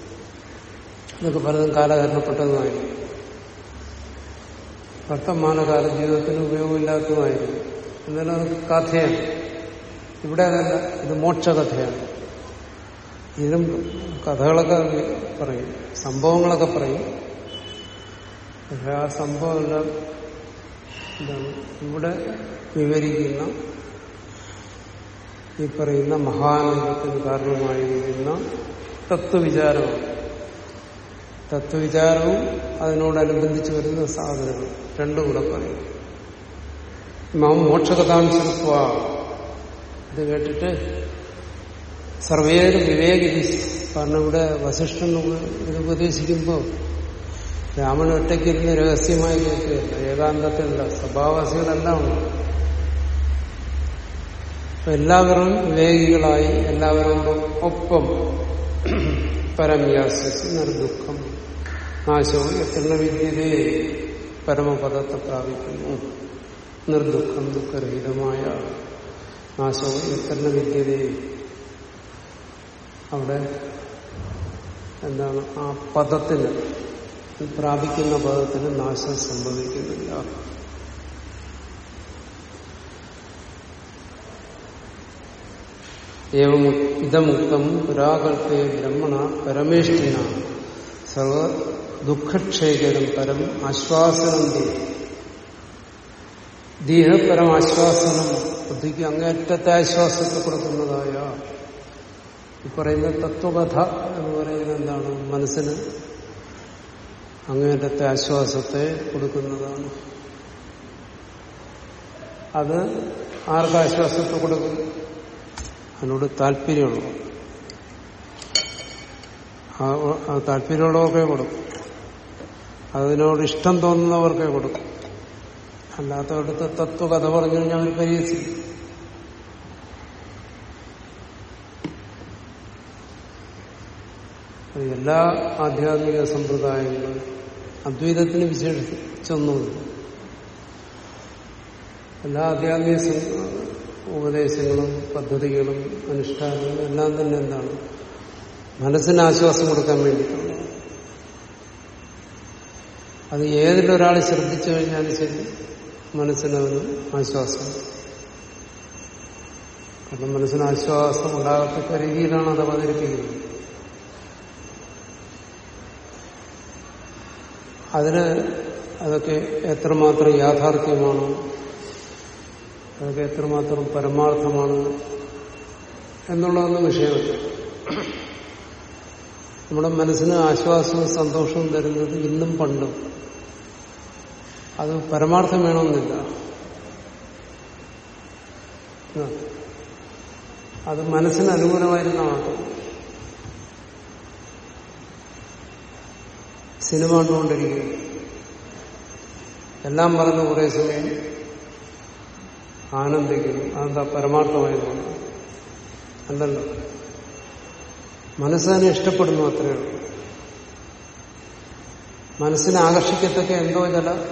ഇതൊക്കെ പലതും കാലഹരണപ്പെട്ടതുമായിരുന്നു. വർത്തമാനകാല ജീവിതത്തിന് ഉപയോഗമില്ലാത്തതുമായിരുന്നു. എന്നാലും അത് കഥയാണ്. ഇവിടെ അതല്ല ഇത് മോക്ഷകഥയാണ്. ഇതിനും കഥകളൊക്കെ പറയും സംഭവങ്ങളൊക്കെ പറയും. പക്ഷെ ആ സംഭവമെല്ലാം ഇവിടെ വിവരിക്കുന്ന ഈ പറയുന്ന മഹാനന്ദത്തിന് കാരണമായിരിക്കുന്ന തത്വവിചാരമാണ് തത്വവിചാരവും അതിനോടനുബന്ധിച്ച് വരുന്ന സാധനങ്ങൾ രണ്ടും കൂടെ പറയും. മാം മോക്ഷകഥാംശത്വ ഇത് കേട്ടിട്ട് സർവേരും വിവേകി കാരണം ഇവിടെ വസിഷ്ഠൻ ഇത് ഉപദേശിക്കുമ്പോൾ രാമൻ ഒറ്റയ്ക്കിരുന്ന് രഹസ്യമായി കേൾക്കുകയല്ല ഏകാന്തത്തിലുള്ള സ്വഭാവസികളെല്ലാം ഉണ്ട്. എല്ലാവരും വിവേകികളായി എല്ലാവരോടും ഒപ്പം. പരമ്യാസി നിർദുഃഖം. നാശവും എത്തുന്ന വിദ്യതയെ പരമപദത്തെ പ്രാപിക്കുന്നു. നിർദുഃഖം ദുഃഖരഹിതമായ നാശവും എത്തുന്ന വിദ്യതയെ അവിടെ എന്താണ്? ആ പദത്തിന് പ്രാപിക്കുന്ന പദത്തിന് നാശം സംഭവിക്കുന്നില്ല. ഏവം ഇതമുക്തം പുരാകൽപ്പേ ബ്രഹ്മണ പരമേഷ്ഠിന സർവ ദുഃഖക്ഷേകരം പരം ആശ്വാസനം ദീഹ പരമാശ്വാസനം ബുദ്ധിക്ക് അങ്ങേറ്റത്തെ ആശ്വാസത്തെ കൊടുക്കുന്നതായ ഈ പറയുന്ന തത്വകഥ എന്ന് പറയുന്നത് എന്താണ്? മനസ്സിന് അങ്ങേറ്റത്തെ ആശ്വാസത്തെ കൊടുക്കുന്നതാണ്. അത് ആർക്ക് ആശ്വാസത്തെ കൊടുക്കും? അതിനോട് താല്പര്യമുള്ളൂ. ആ താല്പര്യമുള്ളവർക്കേ കൊടുക്കും. അതിനോട് ഇഷ്ടം തോന്നുന്നവർക്കേ കൊടുക്കും. അല്ലാത്തവർക്ക് തത്വകഥ പറഞ്ഞു കഴിഞ്ഞാൽ അവർ പരിഹസിക്കും. എല്ലാ ആധ്യാത്മിക സമ്പ്രദായങ്ങളും അദ്വൈതത്തിന് വിശേഷിച്ചൊന്നുമില്ല എല്ലാ ആധ്യാത്മിക ഉപദേശങ്ങളും പദ്ധതികളും അനുഷ്ഠാനങ്ങളും എല്ലാം തന്നെ എന്താണ്? മനസ്സിന് ആശ്വാസം കൊടുക്കാൻ വേണ്ടിയിട്ടുള്ളത് അത് ഏതിലൊരാൾ ശ്രദ്ധിച്ചു കഴിഞ്ഞാൽ ശരി മനസ്സിനവന് ആശ്വാസം. കാരണം മനസ്സിന് ആശ്വാസം ഉണ്ടാകത്തക്ക രീതിയിലാണ് അത് അവതരിപ്പിക്കുന്നത്. അതിന് അതൊക്കെ എത്രമാത്രം യാഥാർത്ഥ്യമാണ് അതൊക്കെ എത്രമാത്രം പരമാർത്ഥമാണ് എന്നുള്ളതൊന്നും വിഷയമല്ല. നമ്മുടെ മനസ്സിന് ആശ്വാസവും സന്തോഷവും തരുന്നത് ഇന്നും പണ്ടും. അത് പരമാർത്ഥം വേണമെന്നില്ല. അത് മനസ്സിന് അനുകൂലമായിരുന്ന മാത്രം. സിനിമ കണ്ടുകൊണ്ടിരിക്കുകയും എല്ലാം പറഞ്ഞു കുറേ സമയം ആനന്ദിക്കുന്നു. അതെന്താ പരമാർത്ഥമായതുകൊണ്ട് അല്ലല്ലോ. മനസ്സിനെ ഇഷ്ടപ്പെടുന്നു അത്രയേ ഉള്ളൂ. മനസ്സിനെ ആകർഷിക്കത്തക്ക എന്തോ ചില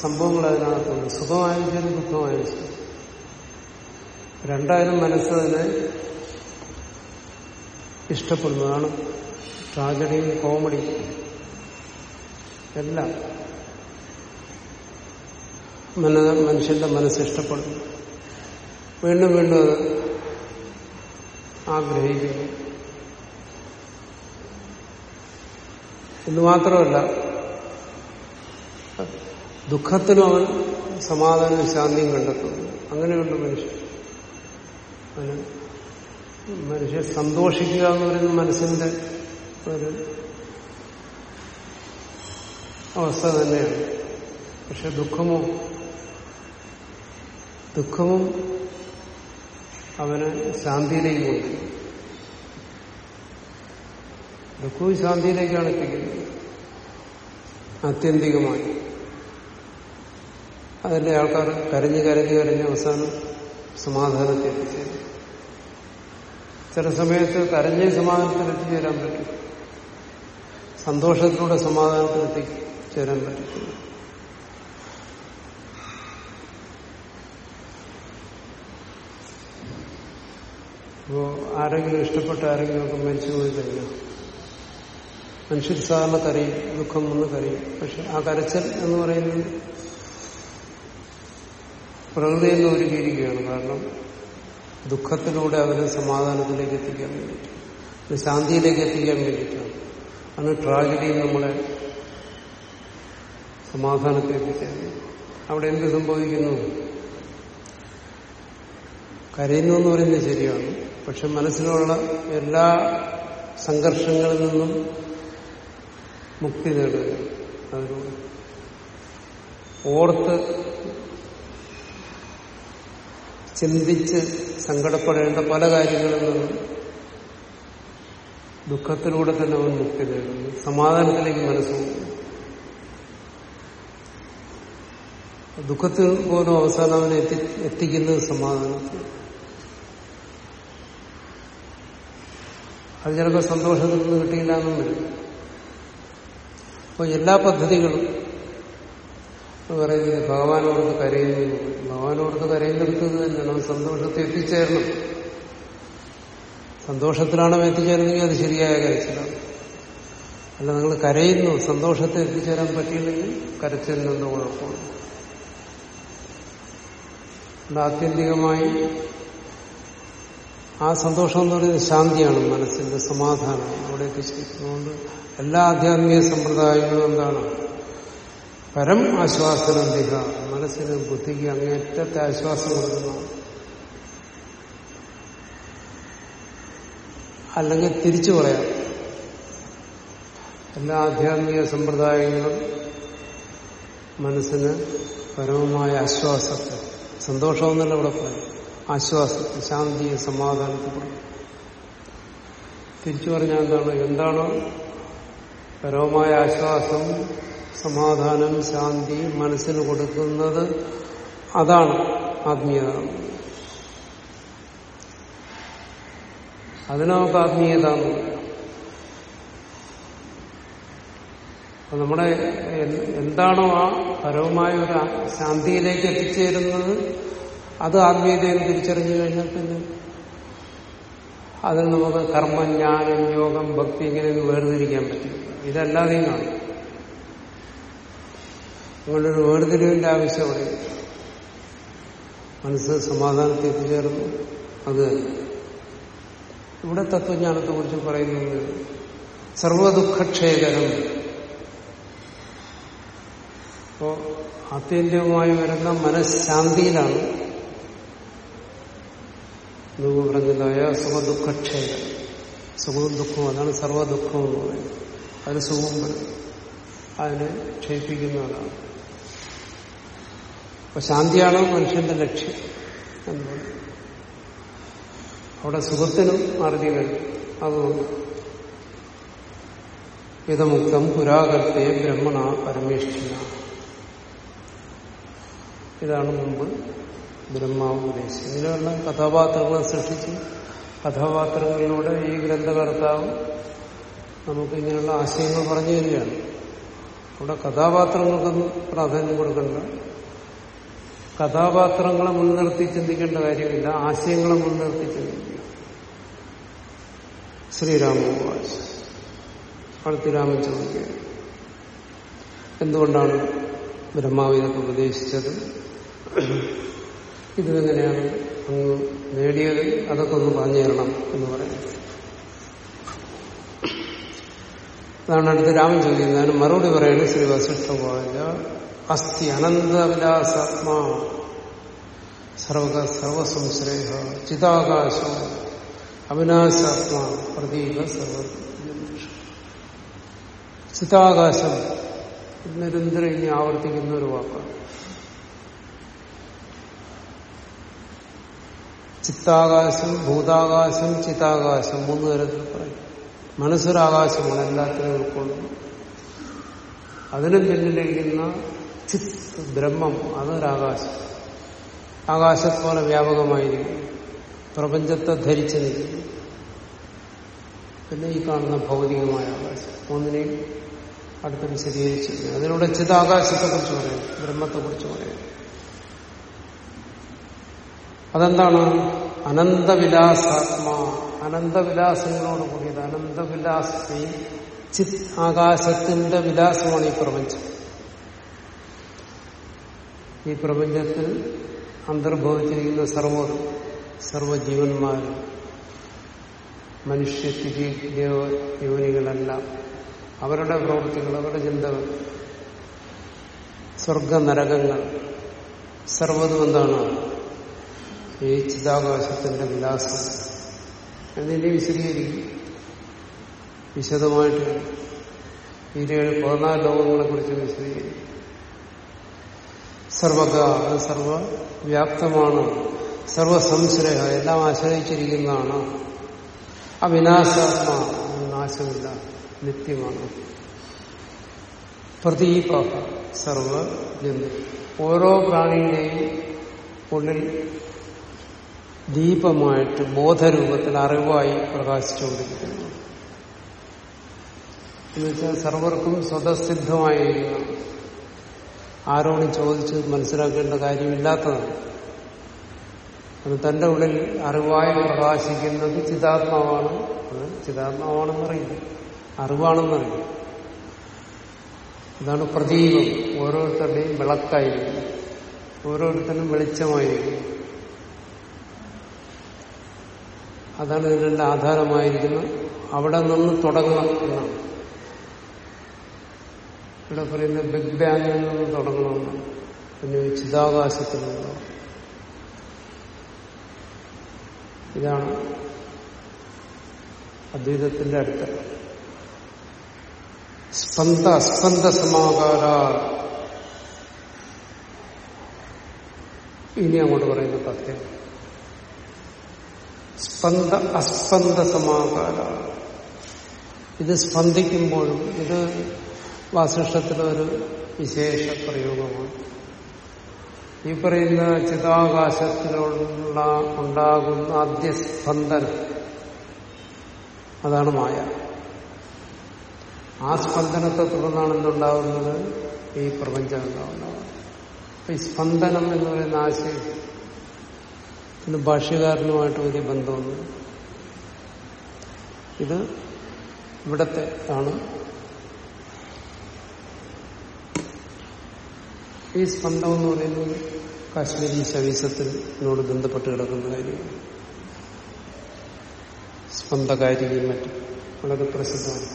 സംഭവങ്ങൾ അതിനകത്തുണ്ട് സുഖമായാലും ശരി ദുഃഖമായാലും ശരി. രണ്ടായാലും മനസ്സിനെ ഇഷ്ടപ്പെടുന്നതാണ് ട്രാജഡിയും കോമഡിയും. എല്ലാം. മന മനുഷ്യന്റെ മനസ്സ് ഇഷ്ടപ്പെടും. വീണ്ടും വീണ്ടും അത് ആഗ്രഹിക്കുന്നു. എന്ന് മാത്രമല്ല ദുഃഖത്തിനും അവൻ സമാധാനവും ശാന്തിയും കണ്ടെത്തുന്നു. അങ്ങനെയുണ്ട് മനുഷ്യൻ. അവന് മനുഷ്യൻ സന്തോഷിക്കുക എന്ന് പറയുന്ന മനസ്സിന്റെ ഒരു അവസ്ഥ തന്നെയാണ്. പക്ഷെ ദുഃഖമോ ദുഃഖവും അവന് ശാന്തിയിലേക്ക് കൊണ്ടു ദുഃഖവും ശാന്തിയിലേക്കാണ് എത്തിക്കുന്നത്. ആത്യന്തികമായി. അതിന്റെ ആൾക്കാർ കരഞ്ഞ് കരഞ്ഞ് കരഞ്ഞ് അവസാനം സമാധാനത്തെ എത്തിച്ചേരും ചില സമയത്ത് കരഞ്ഞ് സമാധാനത്തിൽ എത്തിച്ചേരാൻ പറ്റും. സന്തോഷത്തിലൂടെ സമാധാനത്തിൽ എത്തിച്ചേരാൻ പറ്റത്തില്ല. അപ്പോ ആരെങ്കിലും ഇഷ്ടപ്പെട്ട ആരെങ്കിലും ഒക്കെ മരിച്ചു പോയി കഴിഞ്ഞാൽ മനുഷ്യർ സാധാരണ കരയും ദുഃഖം വന്ന് കരയും. പക്ഷെ ആ കരച്ചൽ എന്ന് പറയുന്നത് പ്രകൃതി എന്ന് ഒരുക്കിയിരിക്കുകയാണ്. കാരണം ദുഃഖത്തിലൂടെ അവരെ സമാധാനത്തിലേക്ക് എത്തിക്കാൻ വേണ്ടിയിട്ട് ശാന്തിയിലേക്ക് എത്തിക്കാൻ വേണ്ടിയിട്ടാണ്. അന്ന് ട്രാജഡി നമ്മളെ സമാധാനത്തിൽ എത്തിക്കാൻ അവിടെ എന്ത് സംഭവിക്കുന്നു? കരയുന്നു എന്ന് പറയുന്നത് ശരിയാണ്. പക്ഷെ മനസ്സിലുള്ള എല്ലാ സംഘർഷങ്ങളിൽ നിന്നും മുക്തി നേടുക. അതിലൂടെ ഓർത്ത് ചിന്തിച്ച് സങ്കടപ്പെടേണ്ട പല കാര്യങ്ങളിൽ നിന്നും ദുഃഖത്തിലൂടെ തന്നെ അവൻ മുക്തി നേടുന്നു. സമാധാനത്തിലേക്ക് മനസ്സും ദുഃഖത്തിൽ പോലും അവസാനം അവനെ എത്തി എത്തിക്കുന്നത് സമാധാനത്തിൽ അത് ചിലപ്പോൾ സന്തോഷത്തിൽ നിന്ന് കിട്ടിയില്ല എന്നും വരും. അപ്പോൾ എല്ലാ പദ്ധതികളും പറയുന്നത് ഭഗവാനോടത്ത് കരയുന്നു. ഭഗവാനോടത്ത് കരയുന്നിടത്ത് തന്നെയാണ് അവൻ സന്തോഷത്തെ എത്തിച്ചേരണം. സന്തോഷത്തിലാണ് എത്തിച്ചേരുന്നെങ്കിൽ അത് ശരിയായ കരച്ചിലാണ് അല്ല നിങ്ങൾ കരയുന്നു സന്തോഷത്തെ എത്തിച്ചേരാൻ പറ്റിയില്ലെങ്കിൽ കരച്ചിലിനെന്തോ കുഴപ്പമാണ് ആത്യന്തികമായി ആ സന്തോഷം എന്ന് പറയുന്നത് ശാന്തിയാണ് മനസ്സിന്റെ സമാധാനം. അവിടെ എത്തിച്ചിരിക്കുന്നതുകൊണ്ട് എല്ലാ ആധ്യാത്മിക സമ്പ്രദായങ്ങളും എന്താണ്? പരം ആശ്വാസനം ദിഹ മനസ്സിന് ബുദ്ധിക്ക് അങ്ങേറ്റത്തെ ആശ്വാസം കൊടുക്കുന്നു. അല്ലെങ്കിൽ തിരിച്ചു പറയാം. എല്ലാ ആധ്യാത്മിക സമ്പ്രദായങ്ങളും മനസ്സിന് പരമമായ ആശ്വാസത്തെ. സന്തോഷമെന്നല്ല ഇവിടെ പറയും ആശ്വാസത്തെ ശാന്തിയെ സമാധാനത്തെ കൊടുക്കും. തിരിച്ചു പറഞ്ഞാൽ എന്താണ്? എന്താണ്? പരമമായ ആശ്വാസം സമാധാനം ശാന്തി മനസ്സിന് കൊടുക്കുന്നത് അതാണ് ആത്മീയത. അതിന് നമുക്ക് ആത്മീയത നമ്മുടെ എന്താണോ ആ പരവുമായ ഒരു ശാന്തിയിലേക്ക് എത്തിച്ചേരുന്നത് അത് ആത്മീയതയെന്ന് തിരിച്ചറിഞ്ഞു കഴിഞ്ഞാൽ പിന്നെ അതിൽ നമുക്ക് കർമ്മം ജ്ഞാനം യോഗം ഭക്തി ഇങ്ങനെയൊന്നും വേർതിരിക്കാൻ പറ്റും. ഇതല്ലാതെയും കാണും. നിങ്ങളൊരു വേർതിരിവിന്റെ ആവശ്യം അവിടെ മനസ്സ് സമാധാനത്തിൽ എത്തിച്ചേർന്നു. അത് ഇവിടെ തത്വജ്ഞാനത്തെ കുറിച്ച് പറയുന്നത് സർവദുഃഖക്ഷേകരം അപ്പോ ആത്യന്തികമായി വരുന്ന മനഃശാന്തിയിലാണ് മുമ്പ് പറഞ്ഞതായ സുഖദുഃഖക്ഷേകം സുഖവും ദുഃഖവും അതാണ് സർവദുഃഖം എന്ന് പറയുന്നത്. അതിന് സുഖം വരും അതിനെ ക്ഷയിപ്പിക്കുന്നതാണ് അപ്പൊ ശാന്തിയാണ് മനുഷ്യന്റെ ലക്ഷ്യം പറയും അവിടെ സുഖത്തിനും അറുതി വരും അതുകൊണ്ട് ഇതമുക്തം പുരാകത്തെ ബ്രഹ്മണ പരമേഷ്ഠിന. ഇതാണ് മുമ്പ് ബ്രഹ്മാവ് ഉപദേശിച്ചു ഇങ്ങനെയുള്ള കഥാപാത്രങ്ങളെ സൃഷ്ടിച്ച് കഥാപാത്രങ്ങളിലൂടെ ഈ ഗ്രന്ഥകർത്താവ് നമുക്ക് ഇങ്ങനെയുള്ള ആശയങ്ങൾ പറഞ്ഞു തരികയാണ്. അവിടെ കഥാപാത്രങ്ങൾക്കൊന്നും പ്രാധാന്യം കൊടുക്കണ്ട. കഥാപാത്രങ്ങളെ മുൻനിർത്തി ചിന്തിക്കേണ്ട കാര്യമില്ല. ആശയങ്ങളെ മുൻനിർത്തി ചിന്തിക്കുക. ശ്രീരാമ അടുത്ത് രാമൻ ചോദിക്കുക. എന്തുകൊണ്ടാണ് ബ്രഹ്മാവ് ഇതൊക്കെ ഉപദേശിച്ചത്? ഇതെങ്ങനെയാണ്? അങ്ങ് നേടിയത് അതൊക്കെ ഒന്ന് പറഞ്ഞു തരണം എന്ന് പറയുന്നത് അതാണ് അടുത്ത് രാമൻ ചോദിക്കുന്നത് അതിന് മറുപടി പറയുന്നത് ശ്രീ വസിഷ്ഠവാച അസ്ഥി അനന്തവിലാസാത്മാ സർവക സർവസംശ്രേഹ ചിതാകാശം അവിനാശാത്മാ പ്രതീക സർവ ചിതാകാശം നിരന്തരം ഇനി ആവർത്തിക്കുന്ന ഒരു വാക്കാണ്. ചിത്താകാശം ഭൂതാകാശം ചിതാകാശം മൂന്ന് തരത്തിൽ പറയും. മനസ്സൊരാകാശമാണ് എല്ലാത്തിനും ഉൾക്കൊള്ളുന്നത് അതിനും പിന്നിലിരിക്കുന്ന ചിത് ബ്രഹ്മം അതൊരാകാശം. പോലെ വ്യാപകമായിരിക്കും. പ്രപഞ്ചത്തെ ധരിച്ചു നിൽക്കും പിന്നെ ഈ കാണുന്ന ഭൗതികമായ ആകാശം. ഒന്നിനെയും അടുത്ത് വിശദീകരിച്ചില്ല അതിലൂടെ ചിതാകാശത്തെക്കുറിച്ച് പറയും ബ്രഹ്മത്തെക്കുറിച്ച് പറയും അതെന്താണ്? അനന്തവിലാസാത്മാ. അനന്തവിലാസങ്ങളോട് കൂടിയത്. അനന്തവിലാസ ചിത് ആകാശത്തിന്റെ വിലാസമാണ് ഈ പ്രപഞ്ചം. ഈ പ്രപഞ്ചത്തിൽ അന്തർഭവിച്ചിരിക്കുന്ന സർവ സർവജീവന്മാരും മനുഷ്യ സ്ഥിതി യോനികളെല്ലാം അവരുടെ പ്രവൃത്തികൾ അവരുടെ ചിന്തകൾ സ്വർഗനരകങ്ങൾ സർവതും എന്താണ്? ഈ ചിതാകാശത്തിന്റെ വിലാസം. എന്നിനെ വിശദീകരിക്കും. വിശദമായിട്ട് ഇരുപത് പതിനാല് ലോകങ്ങളെ കുറിച്ച് വിശദീകരിക്കും. സർവക അത് സർവവ്യാപ്തമാണ്. സർവസംശ്രയ എല്ലാം ആശ്രയിച്ചിരിക്കുന്നതാണ്. അവിനാശാത്മാ നാശമില്ല നിത്യമാണ്. പ്രതീപ സർവ ജന്തു ഓരോ പ്രാണിയുടെയും ഉള്ളിൽ ദീപമായിട്ട് ബോധരൂപത്തിൽ അറിവായി പ്രകാശിച്ചുകൊണ്ടിരിക്കുന്നു. എന്നുവെച്ചാൽ സർവർക്കും സ്വതസിദ്ധമായ ആരോടും ചോദിച്ച് മനസ്സിലാക്കേണ്ട കാര്യമില്ലാത്തതാണ്. അത് തന്റെ ഉള്ളിൽ അറിവായി പ്രകാശിക്കുന്നത് ചിതാത്മാവാണ്. അത് ചിതാത്മാവാണെന്നറിയില്ല. അറിവാണെന്നറിയില്ല. ഇതാണ് പ്രതീകം ഓരോരുത്തരുടെയും വിളക്കായിരിക്കും. ഓരോരുത്തരും വെളിച്ചമായിരിക്കും. അതാണ് ഇതിന്റെ ആധാരമായിരിക്കുന്നത്. അവിടെ നിന്ന് തുടങ്ങണം എന്നാണ്. ഇവിടെ പറയുന്ന ബിഗ് ബാങ്ങിൽ നിന്ന് തുടങ്ങണമെന്ന്. പിന്നെ ചിതാകാശത്തിൽ നിന്നോ. ഇതാണ് അദ്വൈതത്തിന്റെ അടുത്ത. സ്പന്ദ അസ്പന്ദ സമാകാര. ഇനി അങ്ങോട്ട് പറയുന്ന പ്രത്യേകം സ്പന്ദ അസ്പന്ദ സമാകാര ഇത് സ്പന്ദിക്കുമ്പോഴും ഇത് വാസിഷ്ടത്തിലെ ഒരു വിശേഷ പ്രയോഗമാണ്. ഈ പറയുന്ന ചിതാകാശത്തിലുള്ള ഉണ്ടാകുന്ന ആദ്യ സ്പന്ദനം അതാണ് മായ. ആ സ്പന്ദനത്തെ തുടർന്നാണ് എന്തുണ്ടാകുന്നത്? ഈ പ്രപഞ്ചം ഉണ്ടാകുന്നത്. ഈ സ്പന്ദനം എന്ന് പറയുന്ന ആശയം ഇന്ന് ഭാഷ്യകാരനുമായിട്ട് വലിയ ബന്ധമൊന്നും ഇത് ഇവിടത്തെ ആണ്. ഈ സ്പന്ദം എന്ന് പറയുന്നത് കാശ്മീരി ശവീസത്തിനോട് ബന്ധപ്പെട്ട് കിടക്കുന്ന കാര്യമാണ്. സ്പന്ദകാരികയും മറ്റും വളരെ പ്രസിദ്ധമാണ്.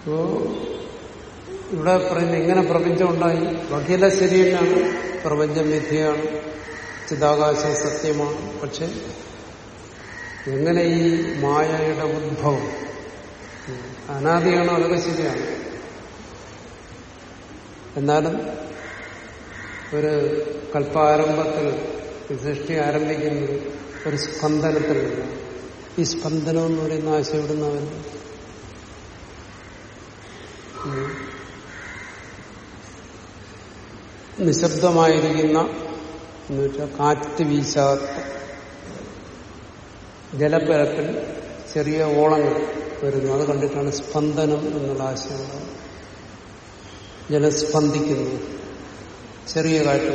അപ്പോ ഇവിടെ പറയുന്ന എങ്ങനെ പ്രപഞ്ചം ഉണ്ടായി വകീല ശരി തന്നെയാണ് പ്രപഞ്ചം വിധിയാണ് ചിതാകാശം സത്യമാണ്. പക്ഷെ എങ്ങനെ ഈ മായയുടെ ഉദ്ഭവം അനാദിയാണോ അതൊക്കെ ശരിയാണ്. എന്നാലും ഒരു കൽപ്പാരംഭത്തിൽ സൃഷ്ടി ആരംഭിക്കുന്നത് ഒരു സ്പന്ദനത്തിൽ ഈ സ്പന്ദനം എന്ന് പറയുന്ന ആശയം വരുന്നത് നിശബ്ദമായിരിക്കുന്ന എന്ന് വെച്ചാൽ കാറ്റ് വീശാത്ത ജലപ്പരപ്പിൽ ചെറിയ ഓളങ്ങൾ വരുന്നു. അത് കണ്ടിട്ടാണ് സ്പന്ദനം എന്നുള്ള ആശയം. ജലം സ്പന്ദിക്കുന്നു ചെറിയ കാറ്റ്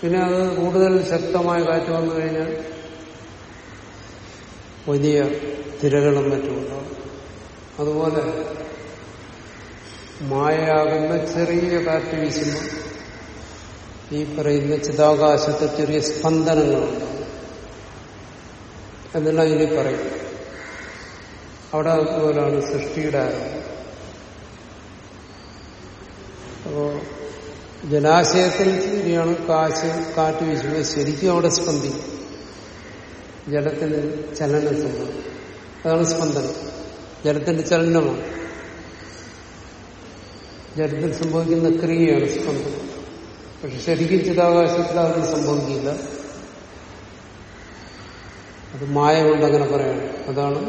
പിന്നെ അത് കൂടുതൽ ശക്തമായ കാറ്റ് വന്നു കഴിഞ്ഞാൽ വലിയ തിരകളും മറ്റുമുണ്ടാവും അതുപോലെ മായയാകുന്ന ചെറിയ കാറ്റ് വീശുമ്പോൾ ഈ പറയുന്ന ചിതാകാശത്തെ ചെറിയ സ്പന്ദനങ്ങളുണ്ട്. എന്നെല്ലാം ഇനി പറയും. അവിടെ അതുപോലാണ് സൃഷ്ടിയുടെ അപ്പോ ജലാശയത്തിൽ ശരിയാണ് കാശ് കാറ്റ് വീശുമ്പോൾ ശരിക്കും അവിടെ സ്പന്ദിക്കും. ജലത്തിന് ചലനം സംഭവിക്കും. അതാണ് സ്പന്ദനം. ജലത്തിന്റെ ചലനമാണ്. ജലത്തിൽ സംഭവിക്കുന്ന ക്രിയയാണ് സ്പന്ദനം പക്ഷെ ശരിക്കും ചിതാകാശത്തിൽ അതൊന്നും സംഭവിക്കില്ല. അത് മായ കൊണ്ട് അങ്ങനെ പറയണം. അതാണ്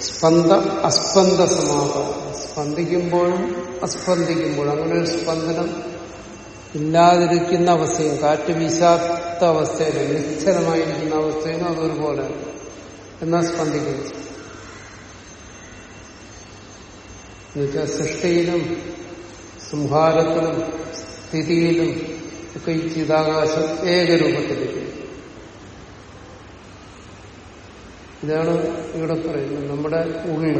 സ്പന്ദ അസ്പന്ദ സമാപനം സ്പന്ദിക്കുമ്പോഴും അസ്പന്ദിക്കുമ്പോഴും അങ്ങനെ ഒരു സ്പന്ദനം ഇല്ലാതിരിക്കുന്ന അവസ്ഥയും കാറ്റ് വീശാത്ത അവസ്ഥയിലും നിശ്ചലമായിരിക്കുന്ന അവസ്ഥയിലും അതൊരുപോലെ എന്നാൽ സ്പന്ദിക്കുന്നു. എന്നുവെച്ചാൽ സൃഷ്ടിയിലും സംഹാരത്തിലും സ്ഥിതിയിലും ഒക്കെ ഈ ചിതാകാശം ഏകരൂപത്തിലിരിക്കും ഇതാണ് ഇവിടെ പറയുന്നത് നമ്മുടെ ഉള്ളിൽ.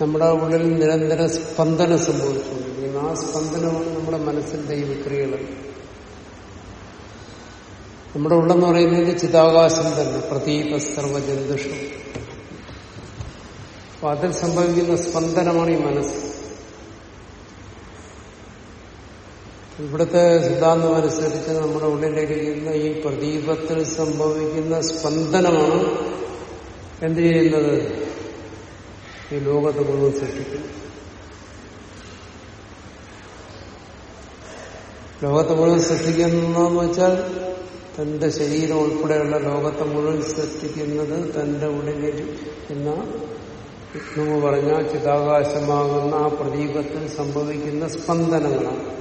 നമ്മുടെ ഉള്ളിൽ നിരന്തര സ്പന്ദനം സംഭവിച്ചുകൊണ്ടിരിക്കുന്നു. ആ സ്പന്ദനമാണ് നമ്മുടെ മനസ്സിന്റെ ഈ വിക്രിയകൾ നമ്മുടെ ഉള്ളെന്ന് പറയുന്നത് ചിതാകാശം തന്നെ പ്രതീപ സർവജന്തുഷം അപ്പൊ അതിൽ സംഭവിക്കുന്ന സ്പന്ദനമാണ് ഈ മനസ്സ്. ഇവിടുത്തെ സിദ്ധാന്തം അനുസരിച്ച് നമ്മുടെ ഉള്ളിലിരിക്കുന്ന ഈ പ്രദീപത്തിൽ സംഭവിക്കുന്ന സ്പന്ദനമാണ് എന്ത് ചെയ്യുന്നത്? ഈ ലോകത്ത് മുഴുവൻ സൃഷ്ടിക്കുന്നു. ലോകത്തെ മുഴുവൻ സൃഷ്ടിക്കുന്നതെന്ന് വെച്ചാൽ തന്റെ ശരീരം ഉൾപ്പെടെയുള്ള ലോകത്തെ മുഴുവൻ സൃഷ്ടിക്കുന്നത് തന്റെ ഉള്ളിൽ മുമ്പ് പറഞ്ഞ ചിതാകാശമാകുന്ന ആ പ്രദീപത്തിൽ സംഭവിക്കുന്ന സ്പന്ദനങ്ങളാണ്.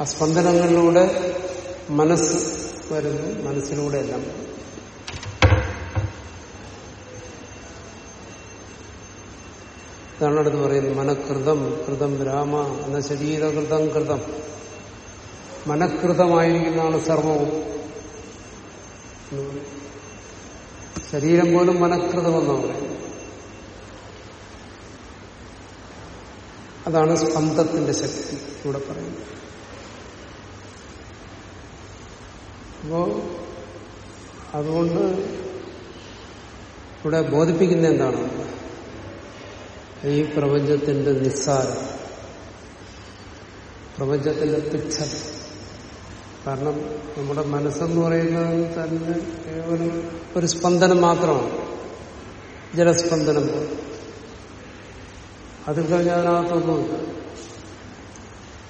ആ സ്പന്ദനങ്ങളിലൂടെ മനസ്സ് വരുന്നു മനസ്സിലൂടെ എല്ലാം ഇതാണ് അടുത്ത് പറയുന്നത് മനഃകൃതം കൃതം രാമ എന്ന ശരീരകൃതം കൃതം. മനഃകൃതമായിരിക്കുന്നതാണ് സർവവും. ശരീരം പോലും മനഃകൃതമെന്നാണ് പറയും അതാണ് സ്പന്ദത്തിന്റെ ശക്തി ഇവിടെ പറയുന്നത്. അപ്പോ അതുകൊണ്ട് ഇവിടെ ബോധിപ്പിക്കുന്ന എന്താണ്? ഈ പ്രപഞ്ചത്തിന്റെ നിസ്സാരം പ്രപഞ്ചത്തിന്റെ തുച്ഛത. കാരണം നമ്മുടെ മനസ്സെന്ന് പറയുന്നത് തന്നെ കേവലം ഒരു സ്പന്ദനം മാത്രമാണ്. ജലസ്പന്ദനം അതിൽ കഴിഞ്ഞാൽ അതിനകത്തൊന്നുമില്ല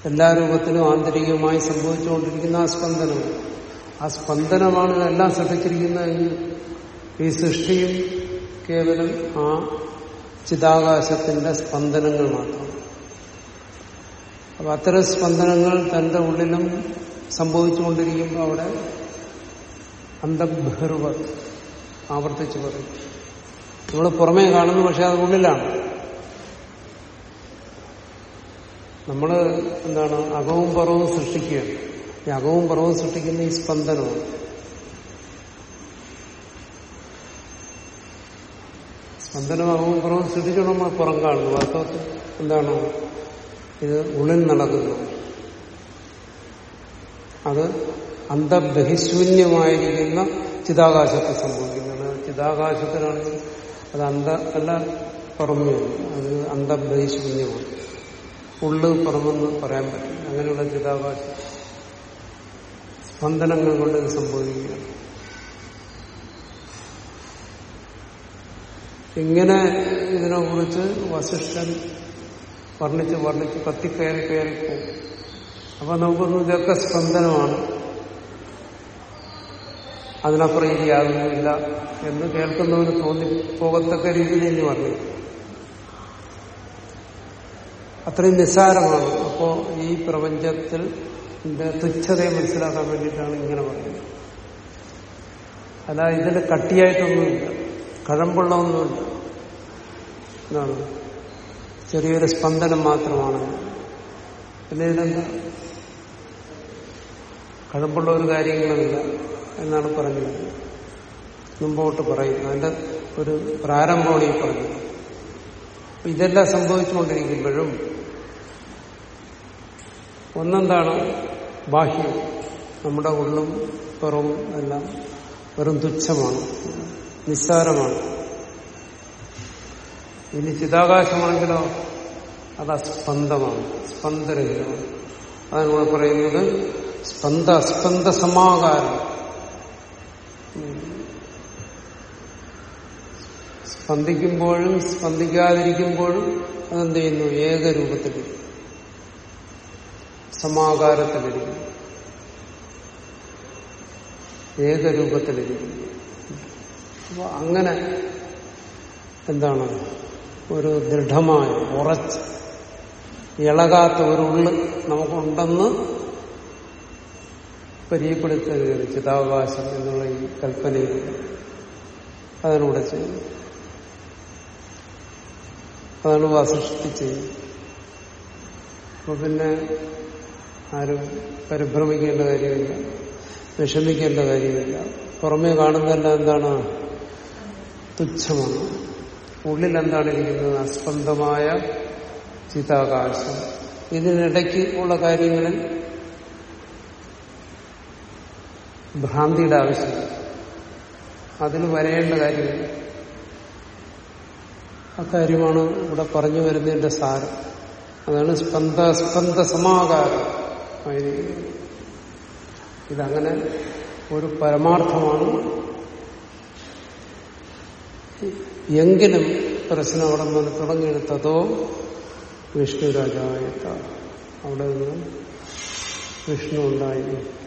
എല്ലാ രൂപത്തിലും ആന്തരികമായി സംഭവിച്ചുകൊണ്ടിരിക്കുന്ന ആ സ്പന്ദനം. ആ സ്പന്ദനമാണ് ഇതെല്ലാം ശ്രദ്ധിച്ചിരിക്കുന്ന ഈ സൃഷ്ടിയും കേവലം ആ ചിതാകാശത്തിന്റെ സ്പന്ദനങ്ങൾ മാത്രം. അപ്പൊ അത്തരം സ്പന്ദനങ്ങൾ തന്റെ ഉള്ളിലും സംഭവിച്ചുകൊണ്ടിരിക്കുമ്പോൾ അവിടെ അന്തബഹിർവ ആവർത്തിച്ചു പറയും. നമ്മൾ പുറമേ കാണുന്നു പക്ഷെ അത് ഉള്ളിലാണ്. നമ്മൾ എന്താണ് അകവും പുറവും സൃഷ്ടിക്കുകയാണ്. ഈ അകവും പുറവും സൃഷ്ടിക്കുന്ന ഈ സ്പന്ദനമാണ്. സ്പന്ദനം അകവും പുറവും സൃഷ്ടിച്ചുകൊണ്ട് നമ്മൾ പുറം കാണുന്നു. വാസ്തവത്തിൽ എന്താണ്? ഇത് ഉള്ളിൽ നടക്കുന്നു. അത് അന്തബഹിശൂന്യമായിരിക്കുന്ന ചിതാകാശത്തെ സംഭവിക്കുന്നത് ചിതാകാശത്തിനാണെങ്കിൽ അത് അന്ത അല്ല പുറമേ. അത് അന്തബഹിശൂന്യമാണ് ഉള്ളു പുറമെന്ന് പറയാൻ പറ്റും അങ്ങനെയുള്ള ചിതാകാശം. സ്പന്ദനങ്ങൾ കൊണ്ട് ഇത് സംഭവിക്കുകയാണ്. ഇങ്ങനെ ഇതിനെക്കുറിച്ച് വസിഷ്ഠൻ വർണിച്ച് വർണിച്ച് കത്തിക്കയറി കയറി പോകും അപ്പൊ നമുക്കൊന്നും ഇതൊക്കെ സ്പന്ദനമാണ്. അതിനപ്പുറം ഇനി യാതൊന്നുമില്ല എന്ന് കേൾക്കുന്നവന് തോന്നി പോകത്തക്ക രീതിയിൽ ഇനി പറഞ്ഞു അത്രയും നിസ്സാരമാണ്. അപ്പോ ഈ പ്രപഞ്ചത്തിൽ തുച്ഛതയെ മനസ്സിലാക്കാൻ വേണ്ടിയിട്ടാണ് ഇങ്ങനെ പറയുന്നത്. അല്ല ഇതിന് കട്ടിയായിട്ടൊന്നുമില്ല. കഴമ്പുള്ള ഒന്നുമില്ല എന്താണ് ചെറിയൊരു സ്പന്ദനം മാത്രമാണ്. പിന്നെ ഇതിനെന്താ? കഴമ്പുള്ള ഒരു കാര്യങ്ങളില്ല എന്നാണ് പറഞ്ഞത്. മുമ്പോട്ട് പറയുന്നു. അതിന്റെ ഒരു പ്രാരംഭമാണ് ഈ പറഞ്ഞത്. ഇതെല്ലാം സംഭവിച്ചുകൊണ്ടിരിക്കുമ്പോഴും ഒന്നെന്താണ്? ബാഹ്യം. നമ്മുടെ ഉള്ളും പുറവും എല്ലാം വെറും തുച്ഛമാണ്. നിസ്സാരമാണ്. ഇനി ചിതാകാശമാണെങ്കിലോ? അത് അസ്പന്ദമാണ് സ്പന്ദരഹിതമാണ്. അതാണ് ഇവിടെ പറയുന്നത്. സ്പന്ദ അസ്പന്ദ സമാകാരം. സ്പന്ദിക്കുമ്പോഴും സ്പന്ദിക്കാതിരിക്കുമ്പോഴും അതെന്ത് ചെയ്യുന്നു ഏകരൂപത്തിൽ സമാകാരത്തിലിരിക്കും ഏകരൂപത്തിലിരിക്കും അപ്പൊ അങ്ങനെ എന്താണ്? ഒരു ദൃഢമായ ഉറച്ച് ഇളകാത്ത ഒരു ഉള്ള് നമുക്കുണ്ടെന്ന് പരിചയപ്പെടുത്തുകയാണ് ചിതാവകാശം എന്നുള്ള ഈ കൽപ്പനയിൽ. അതിലൂടെ ചെയ്യും. അതാണ് വാസൃഷ്ടി ചെയ്യും. അപ്പൊ പിന്നെ ആരും പരിഭ്രമിക്കേണ്ട കാര്യമില്ല. വിഷമിക്കേണ്ട കാര്യമില്ല. പുറമേ കാണുന്നതെല്ലാം എന്താണ്? തുച്ഛമാണ്. ഉള്ളിൽ എന്താണ് ഇരിക്കുന്നത്? അസ്പന്ദമായ ചിതാകാശം. ഇതിനിടയ്ക്ക് ഉള്ള കാര്യങ്ങളിൽ ഭ്രാന്തിയുടെ ആവശ്യം. അതിന് വരേണ്ട കാര്യമില്ല അക്കാര്യമാണ് ഇവിടെ പറഞ്ഞു വരുന്നതിന്റെ സാരം. അതാണ് സ്പന്ദ സ്പന്ദ സമാകാരം. ഇതങ്ങനെ ഒരു പരമാർത്ഥമാണ്. എങ്കിലും പ്രശ്നം അവിടെ നിന്ന് തുടങ്ങിയെടുത്തതോ വിഷ്ണു രാജായത്ത അവിടെ നിന്ന് വിഷ്ണു ഉണ്ടായി.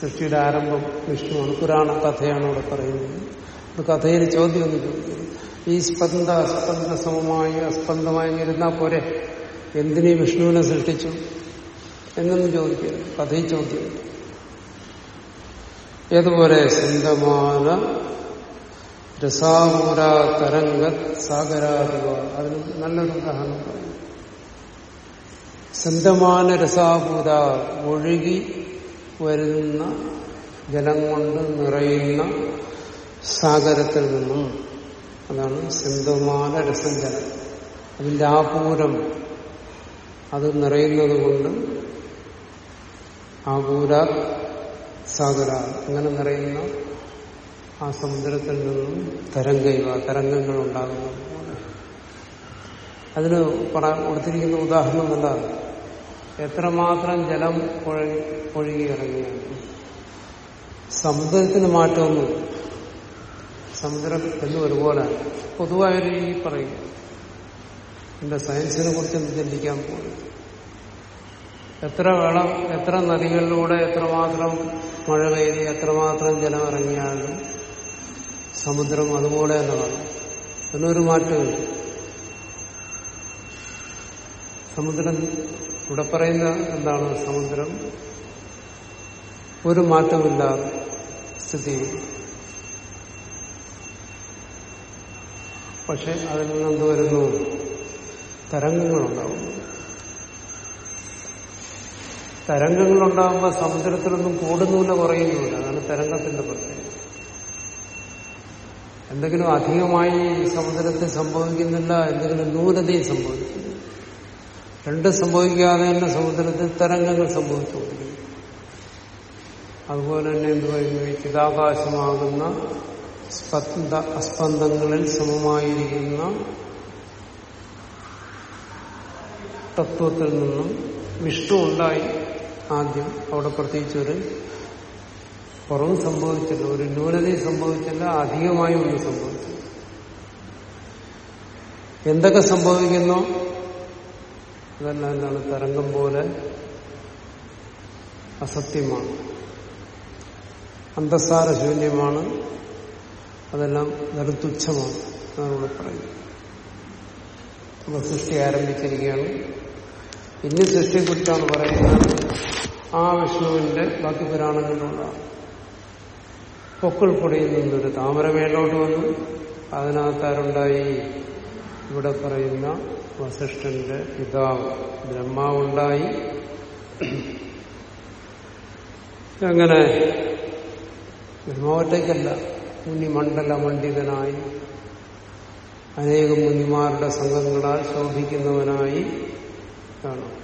സൃഷ്ടിയുടെ ആരംഭം വിഷ്ണുവാണ്. പുരാണ കഥയാണ് അവിടെ പറയുന്നത്. കഥയിൽ ചോദ്യം ഒന്ന് ചോദിക്കുന്നു ഈ സ്പന്ദ അസ്പന്ദ സമമായി അസ്പന്ദമായി ഇരുന്നാൽ പോരെ? എന്തിനീ വിഷ്ണുവിനെ സൃഷ്ടിച്ചു? എന്നൊന്നും ചോദിക്കുന്നു കഥയിൽ ചോദ്യം ഏതുപോലെ? സിന്ധമാന രസാപൂര തരംഗ സാഗരാധിക അതിന് നല്ലൊരു ഉദാഹരണം പറയും സിന്ധമാന രസാപൂര ഒഴുകി വരുന്ന ജലം കൊണ്ട് നിറയുന്ന സാഗരത്തിൽ നിന്നും അതാണ് സിന്ധുമാന ജലം. അതിന്റെ ആപൂരം അത് നിറയുന്നത് കൊണ്ട് ആപൂര സാഗര അങ്ങനെ നിറയുന്ന ആ സമുദ്രത്തിൽ നിന്നും തരംഗൈവ തരംഗങ്ങൾ ഉണ്ടാകുന്നത് അതിന് പറയാൻ കൊടുത്തിരിക്കുന്ന ഉദാഹരണം എന്താണ്? എത്രമാത്രം ജലം ഒഴുകി ഇറങ്ങിയാണ് സമുദ്രത്തിന് മാറ്റമൊന്നും സമുദ്രം എന്ന് ഒരുപോലെ പൊതുവായൊരു രീതി പറയും. എന്റെ സയൻസിനെ കുറിച്ച് ചിന്തിക്കാൻ പോകും എത്ര വെള്ളം എത്ര നദികളിലൂടെ എത്രമാത്രം മഴ പെയ്ത് എത്രമാത്രം ജലം ഇറങ്ങിയാലും സമുദ്രം അതുപോലെ തന്നെ എന്നൊരു മാറ്റമില്ല. സമുദ്രം ഇവിടെ പറയുന്ന എന്താണ് സമുദ്രം? ഒരു മാറ്റമില്ലാതെ സ്ഥിതി. പക്ഷെ അതിൽ നിന്ന് എന്ത് വരുന്നു തരംഗങ്ങളുണ്ടാവും. തരംഗങ്ങളുണ്ടാകുമ്പോൾ സമുദ്രത്തിലൊന്നും കൂടുന്നില്ല കുറയുന്നില്ല അതാണ് തരംഗത്തിന്റെ പ്രത്യേകത. എന്തെങ്കിലും അധികമായി സമുദ്രത്തിൽ സംഭവിക്കുന്നില്ല എന്തെങ്കിലും ന്യൂനതയും സംഭവിക്കുന്നില്ല രണ്ടും സംഭവിക്കാതെ തന്നെ സമുദ്രത്തിൽ തരംഗങ്ങൾ സംഭവിച്ചുകൊണ്ടിരിക്കുന്നു. അതുപോലെ തന്നെ എന്ത് പറയുന്നു? ഈ ചിതാകാശമാകുന്ന സ്പന്ദ അസ്പന്ദങ്ങളിൽ സമമായിരിക്കുന്ന തത്വത്തിൽ നിന്നും വിഷ്ണു ഉണ്ടായി ആദ്യം. അവിടെ പ്രത്യേകിച്ചൊരു കുറവ് സംഭവിച്ചില്ല. ഒരു ന്യൂനതയും സംഭവിച്ചില്ല. അധികമായി ഒന്നും സംഭവിച്ചില്ല. എന്തൊക്കെ സംഭവിക്കുന്നോ? അതെല്ലാം എന്താണ് തരംഗം പോലെ അസത്യമാണ്. അന്തസ്സാര ശൂന്യമാണ്. അതെല്ലാം വെറും തുച്ഛമാണ് എന്നാണ് ഇവിടെ പറയുന്നത്. സൃഷ്ടി ആരംഭിച്ചിരിക്കുകയാണ്. ഇനി സൃഷ്ടിയെക്കുറിച്ചാണ് പറയുന്നത്. ആ വിഷ്ണുവിന്റെ ബാക്കി പുരാണങ്ങളിലുള്ള പൊക്കിൾ പൊടിയിൽ നിന്നൊരു താമര മേലോട്ട് വന്നു. അതിനകത്താരുണ്ടായി? ഇവിടെ പറയുന്ന വസിഷ്ഠന്റെ പിതാവ് ബ്രഹ്മാവുണ്ടായി. അങ്ങനെ ബ്രഹ്മാവറ്റേക്കല്ല മുനിമണ്ഡല മണ്ഡിതനായി അനേകം മുനിമാരുടെ സംഘങ്ങളാൽ ശോഭിക്കുന്നവനായി കാണാം.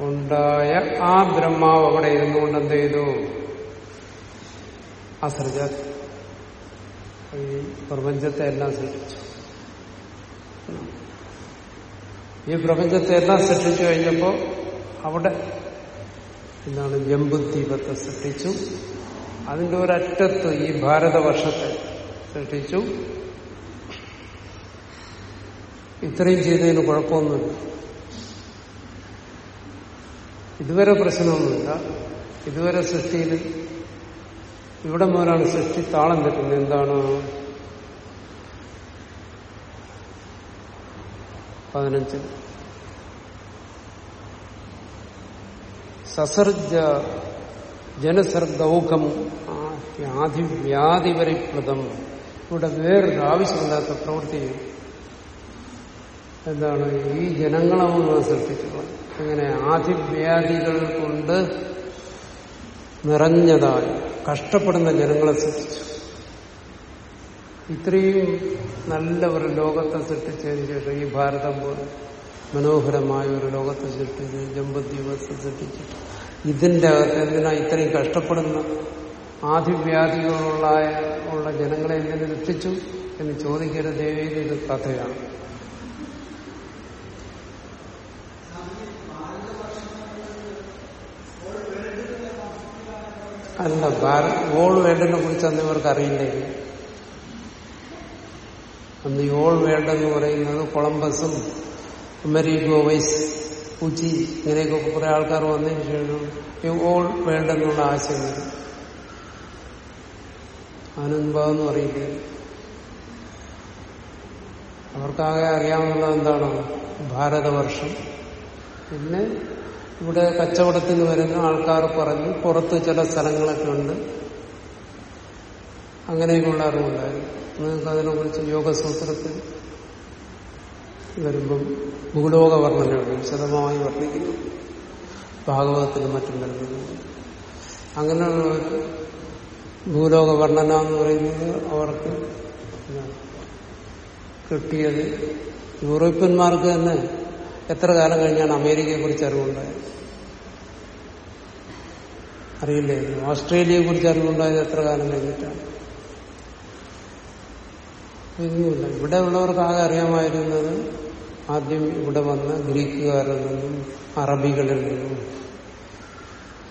ഉണ്ടായ ആ ബ്രഹ്മാവ് അവിടെ ഇരുന്നുകൊണ്ട് എന്ത് ചെയ്തു? അസൃജ ഈ പ്രപഞ്ചത്തെ എല്ലാം സൃഷ്ടിച്ചു. ഈ പ്രപഞ്ചത്തെ എല്ലാം സൃഷ്ടിച്ചു കഴിഞ്ഞപ്പോ അവിടെ എന്താണ് ജമ്പുദ്വീപത്തെ സൃഷ്ടിച്ചു. അതിന്റെ ഒരറ്റത്ത് ഈ ഭാരതവർഷത്തെ സൃഷ്ടിച്ചു. ഇത്രയും ചെയ്തതിന് കുഴപ്പമൊന്നുമില്ല. ഇതുവരെ പ്രശ്നമൊന്നുമില്ല. ഇതുവരെ സൃഷ്ടിയിൽ ഇവിടെ മുതലാണ് സൃഷ്ടി താളം തെറ്റുന്നത് എന്താണ്? പതിനഞ്ച്. സസർജ ജനസർഗൗഖം ആദിവ്യാധിപരിപ്ലതം ഇവിടെ വേറൊരു ആവശ്യമില്ലാത്ത പ്രവൃത്തി. എന്താണ്? ഈ ജനങ്ങളെ മുഴുവൻ അങ്ങനെ ആദിവ്യാധികൾ കൊണ്ട് നിറഞ്ഞതായി കഷ്ടപ്പെടുന്ന ജനങ്ങളെ സൃഷ്ടിച്ചു. ഇത്രയും നല്ല ഒരു ലോകത്തെ സൃഷ്ടിച്ചതിന് ശേഷം ഈ ഭാരതം പോലെ മനോഹരമായ ഒരു ലോകത്തെ സൃഷ്ടിച്ച് ജമ്പദ്വീപത്തെ സൃഷ്ടിച്ച്. ഇതിന്റെ അകത്ത് എന്തിനാ ഇത്രയും കഷ്ടപ്പെടുന്ന ആദിവ്യാധികളുള്ള ഉള്ള ജനങ്ങളെ എങ്ങനെ രക്ഷിച്ചു എന്ന് ചോദിക്കരുത് ദേവിയുടെ ഇത് കഥയാണ്. അല്ല ഓൾ വേൾഡിനെ കുറിച്ച് അന്ന് ഇവർക്ക് അറിയില്ലേ അന്ന് യോൾ വേണ്ടെന്ന് പറയുന്നത് കൊളംബസും അമരീഗോ വൈസ് ഉച്ചി ഇങ്ങനെയൊക്കെ കുറെ ആൾക്കാർ വന്നതിന് ശേഷം യോൾ വേണ്ടെന്നുള്ള എന്നുള്ള ആശയം വരും ആനന്ദഭാവെന്ന് അവർക്കാകെ അറിയാവുന്നത് എന്താണ്? ഭാരതവർഷം. പിന്നെ ഇവിടെ കച്ചവടത്തിന് വരുന്ന ആൾക്കാർ പറഞ്ഞു പുറത്ത് ചില സ്ഥലങ്ങളൊക്കെ ഉണ്ട്. അങ്ങനെയൊക്കെയുള്ള അറിവുണ്ടായിരുന്നു. നിങ്ങൾക്ക് അതിനെക്കുറിച്ച് യോഗസൂത്രത്തിൽ വരുമ്പം ഭൂലോക വർണനയുണ്ട് വിശദമായി വർണിക്കുന്നു. ഭാഗവതത്തിലും മറ്റും നൽകുന്നു. അങ്ങനെയുള്ള ഭൂലോക വർണന എന്ന് പറയുന്നത് അവർക്ക് കിട്ടിയത് യൂറോപ്യന്മാർക്ക് തന്നെ എത്ര കാലം കഴിഞ്ഞാണ് അമേരിക്കയെ കുറിച്ച് അറിവുണ്ടായത്? അറിയില്ലേ ഓസ്ട്രേലിയയെ കുറിച്ച് അറിവുണ്ടായത് എത്ര കാലം കഴിഞ്ഞിട്ടാണ്? ഒന്നുമില്ല ഇവിടെ ഉള്ളവർക്ക് ആകെ അറിയാമായിരുന്നത് ആദ്യം ഇവിടെ വന്ന ഗ്രീക്കുകാരിൽ നിന്നും അറബികളിൽ നിന്നും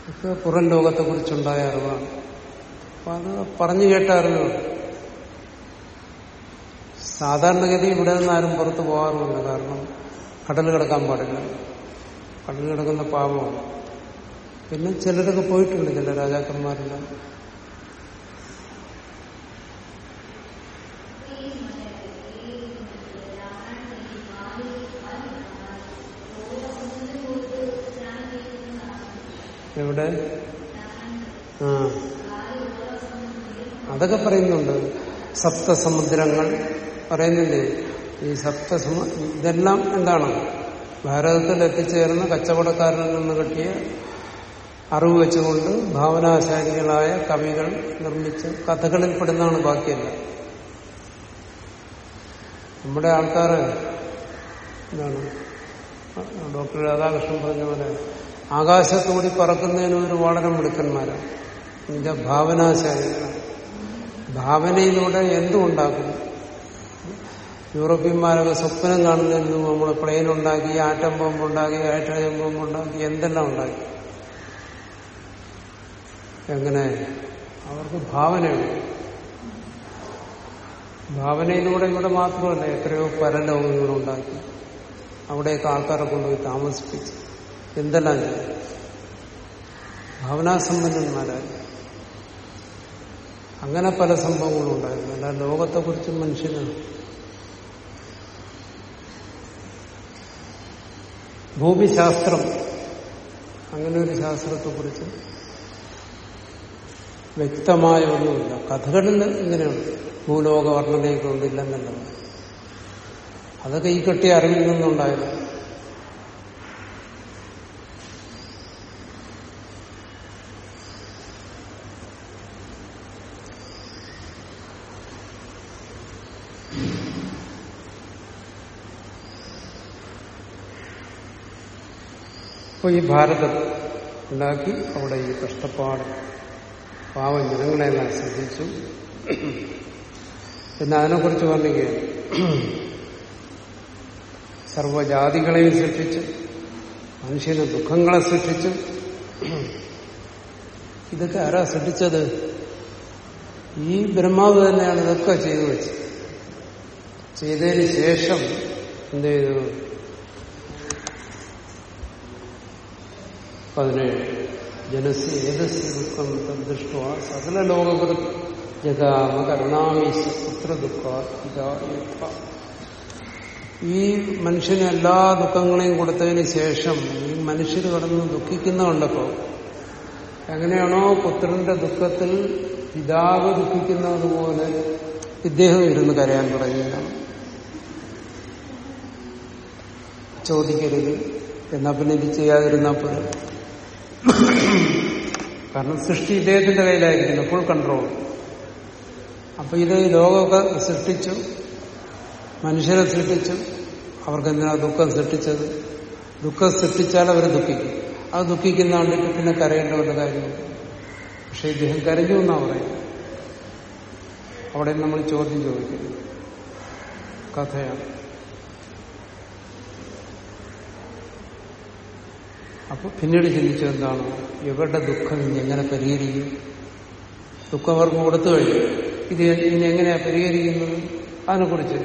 ഒക്കെ പുറം ലോകത്തെ കുറിച്ചുണ്ടായ അറിവാണ്. അപ്പൊ അത് പറഞ്ഞു കേട്ട അറിവുകൾ സാധാരണഗതി ഇവിടെ നിന്ന് ആരും പുറത്തു പോകാറുമില്ല. കാരണം കടൽ കിടക്കാൻ പാടില്ല. കടൽ കിടക്കുന്ന പാപമാണ്. പിന്നെ ചിലരൊക്കെ പോയിട്ടുണ്ട്. ചില രാജാക്കന്മാരെല്ലാം. എവിടെ? ആ. അതൊക്കെ പറയുന്നുണ്ട്. സപ്തസമുദ്രങ്ങൾ പറയുന്നില്ലേ ഈ സപ്തസമു ഇതെല്ലാം എന്താണ്? ഭാരതത്തിൽ എത്തിച്ചേർന്ന കച്ചവടക്കാരിൽ നിന്ന് കിട്ടിയ അറിവ് വെച്ചുകൊണ്ട് ഭാവനാശാലികളായ കവികൾ നിർമ്മിച്ച കഥകളിൽ പെടുന്നതാണ് ബാക്കിയല്ല. നമ്മുടെ ആൾക്കാർ എന്താണ്? ഡോക്ടർ രാധാകൃഷ്ണൻ പറഞ്ഞ പോലെ ആകാശത്തുകൂടി പറക്കുന്നതിന് ഒരു വളരെ മിടുക്കന്മാരാണ് ഇതിന്റെ ഭാവനാശാലികളാണ് ഭാവനയിലൂടെ എന്തുണ്ടാക്കുന്നു യൂറോപ്യന്മാരൊക്കെ സ്വപ്നം കാണുന്നതിന് നമ്മൾ പ്ലെയിൻ ഉണ്ടാക്കി ആറ്റം ബോംബ് ഉണ്ടാക്കി ഹൈഡ്രജൻ ബോംബ് ഉണ്ടാക്കി എന്തെല്ലാം ഉണ്ടാക്കി? എങ്ങനെ? അവർക്ക് ഭാവനയുണ്ട്. ഭാവനയിലൂടെ ഇവിടെ മാത്രമല്ല എത്രയോ പരലോകങ്ങളുണ്ടാക്കി അവിടെയൊക്കെ ആൾക്കാരെ കൊണ്ടുപോയി താമസിപ്പിച്ചു. എന്തെല്ലാം ഭാവനാസമ്പന്നന്മാരായി അങ്ങനെ പല സംഭവങ്ങളും ഉണ്ടായിരുന്നു. അല്ല ലോകത്തെക്കുറിച്ചും മനുഷ്യന് ഭൂമിശാസ്ത്രം അങ്ങനെ ഒരു ശാസ്ത്രത്തെക്കുറിച്ച് വ്യക്തമായ ഒന്നുമില്ല കഥകളിൽ ഇങ്ങനെയാണ് ഭൂലോക വർണനയൊക്കെ അതൊക്കെ ഈ കെട്ടിയ അറിവിൽ നിന്നുണ്ടായത്. അപ്പൊ ഈ ഭാരതം ഉണ്ടാക്കി അവിടെ ഈ കഷ്ടപ്പാട് പാവം ജനങ്ങളെല്ലാം ശ്രദ്ധിച്ചു. പിന്നെ അതിനെക്കുറിച്ച് പറഞ്ഞിരിക്കുകയാണ് സർവജാതികളെയും സൃഷ്ടിച്ചു മനുഷ്യന് ദുഃഖങ്ങളെ സൃഷ്ടിച്ചു. ഇതൊക്കെ ആരാ സൃഷ്ടിച്ചത്? ഈ ബ്രഹ്മാവ് തന്നെയാണ് ഇതൊക്കെ ചെയ്തു വെച്ചത്. ചെയ്തതിന് ശേഷം എന്ത് ചെയ്തു? പതിനേഴ്. ജനസ് ഏതസ് ദുഃഖം തദ്ദൃഷ്ട സകല ലോകകൃത് ജഗാമ കരുണാമീശ പുത്ര ദുഃഖ ഈ മനുഷ്യന് എല്ലാ ദുഃഖങ്ങളെയും കൊടുത്തതിന് ശേഷം ഈ മനുഷ്യർ കടന്ന് ദുഃഖിക്കുന്ന കണ്ടപ്പോ എങ്ങനെയാണോ പുത്രന്റെ ദുഃഖത്തിൽ പിതാവ് ദുഃഖിക്കുന്നതുപോലെ ഇദ്ദേഹം ഇരുന്ന് കരയാൻ തുടങ്ങിയതാണ്. ചോദിക്കരുത്. എന്നാ പിന്നെ ഇത് ചെയ്യാതിരുന്നാ പോലെ കാരണം സൃഷ്ടി ഇദ്ദേഹത്തിന്റെ കയ്യിലായിരിക്കുന്നു ഫുൾ കൺട്രോൾ അപ്പൊ ഇത് ലോകമൊക്കെ സൃഷ്ടിച്ചു മനുഷ്യരെ സൃഷ്ടിച്ചു അവർക്ക് എന്തിനാ ദുഃഖം സൃഷ്ടിച്ചത്? ദുഃഖം സൃഷ്ടിച്ചാൽ അവർ ദുഃഖിക്കും. അത് ദുഃഖിക്കുന്ന കണ്ടിട്ട് പിന്നെ കരയേണ്ട ഒരു കാര്യമില്ല പക്ഷെ ഇദ്ദേഹം കരഞ്ഞു എന്നാ പറയുന്നത്. അവിടെ നമ്മൾ ചോദ്യം ചോദിക്കുന്നു. കഥയാണ്. അപ്പൊ പിന്നീട് ചിന്തിച്ചത് എന്താണ്? ഇവരുടെ ദുഃഖം ഇനി എങ്ങനെ പരിഹരിക്കും? ദുഃഖം അവർക്ക് കൊടുത്തു കഴിഞ്ഞു. ഇത് ഇനി എങ്ങനെയാ പരിഹരിക്കുന്നത്? അതിനെക്കുറിച്ച്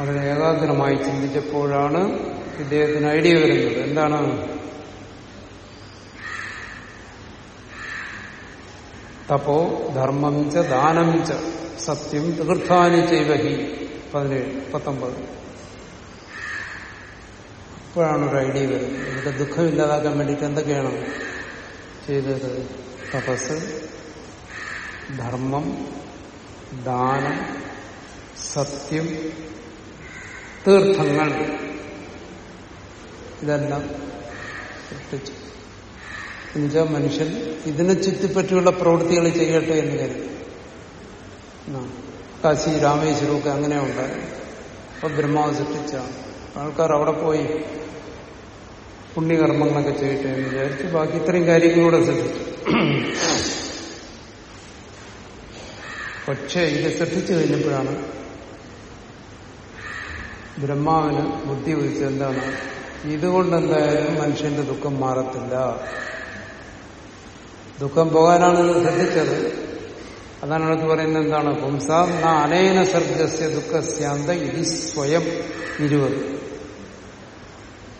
വളരെ ഏകാഗ്രമായി ചിന്തിച്ചപ്പോഴാണ് ഇദ്ദേഹത്തിന് ഐഡിയ വരുന്നത്. എന്താണ്? തപോ ധർമ്മം ച ദാനം ച സത്യം തീർത്ഥാനി ചെയ്വഹി പതിനേഴ് പത്തൊമ്പത്. അപ്പോഴാണ് ഒരു ഐഡിയ വരുന്നത്. ഇവിടെ ദുഃഖം ഇല്ലാതാക്കാൻ വേണ്ടിയിട്ട് എന്തൊക്കെയാണ് ചെയ്തത്? തപസ് ധർമ്മം ദാനം സത്യം തീർത്ഥങ്ങൾ. ഇതെല്ലാം സൃഷ്ടിച്ചു. എന്നുവെച്ചാൽ മനുഷ്യൻ ഇതിനെ ചുറ്റിപ്പറ്റിയുള്ള പ്രവൃത്തികൾ ചെയ്യട്ടെ എന്ന് കരുതി. കാശി രാമേശ്വരമൊക്കെ അങ്ങനെ ഉണ്ടായി അപ്പൊ ബ്രഹ്മാവ് സൃഷ്ടിച്ചാണ് ആൾക്കാർ അവിടെ പോയി പുണ്യകർമ്മങ്ങളൊക്കെ ചെയ്യട്ടെ എന്ന് വിചാരിച്ച് ബാക്കി ഇത്രയും കാര്യങ്ങളൂടെ ശ്രദ്ധിച്ചു. പക്ഷേ ഇത് ശ്രദ്ധിച്ചു കഴിഞ്ഞപ്പോഴാണ് ബ്രഹ്മാവിന് ബുദ്ധി വിളിച്ചത് എന്താണ്? ഇതുകൊണ്ട് എന്തായാലും മനുഷ്യന്റെ ദുഃഖം മാറത്തില്ല. ദുഃഖം പോകാനാണ് ഇത് ശ്രദ്ധിച്ചത്. അതാണ് അടുത്ത് പറയുന്നത് എന്താണ്? പുംസാ അനേന സർഗസ്യ ദുഃഖസ്യാന്ത ഇത് സ്വയം ഇരുപത്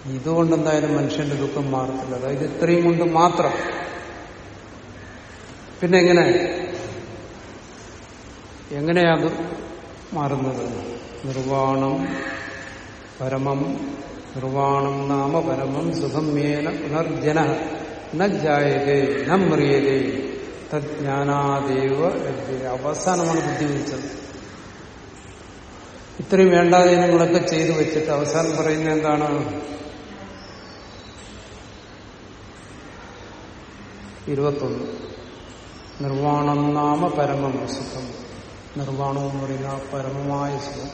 ഇതുകൊണ്ട് എന്തായാലും മനുഷ്യന്റെ ദുഃഖം മാറത്തില്ല. അതായത് ഇത്രയും കൊണ്ട് മാത്രം. പിന്നെ എങ്ങനെ? എങ്ങനെയാ മാറുന്നത്? നിർവാണം പരമം നിർവാണം നാമ പരമം സുഖം മേന പുനർജന. ന ജായതേ ന മ്രിയതേ. തജ്ഞാനാദേവ അവസാനമാണ് ബുദ്ധി വിളിച്ചത് ഇത്രയും വേണ്ടാതെ നിങ്ങളൊക്കെ ചെയ്തു വെച്ചിട്ട് അവസാനം പറയുന്നത് എന്താണ്? ഇരുപത്തൊന്ന്. നിർവാണം നാമ പരമം സുഖം. നിർവാണം എന്ന് പറയുന്ന പരമമായ സുഖം.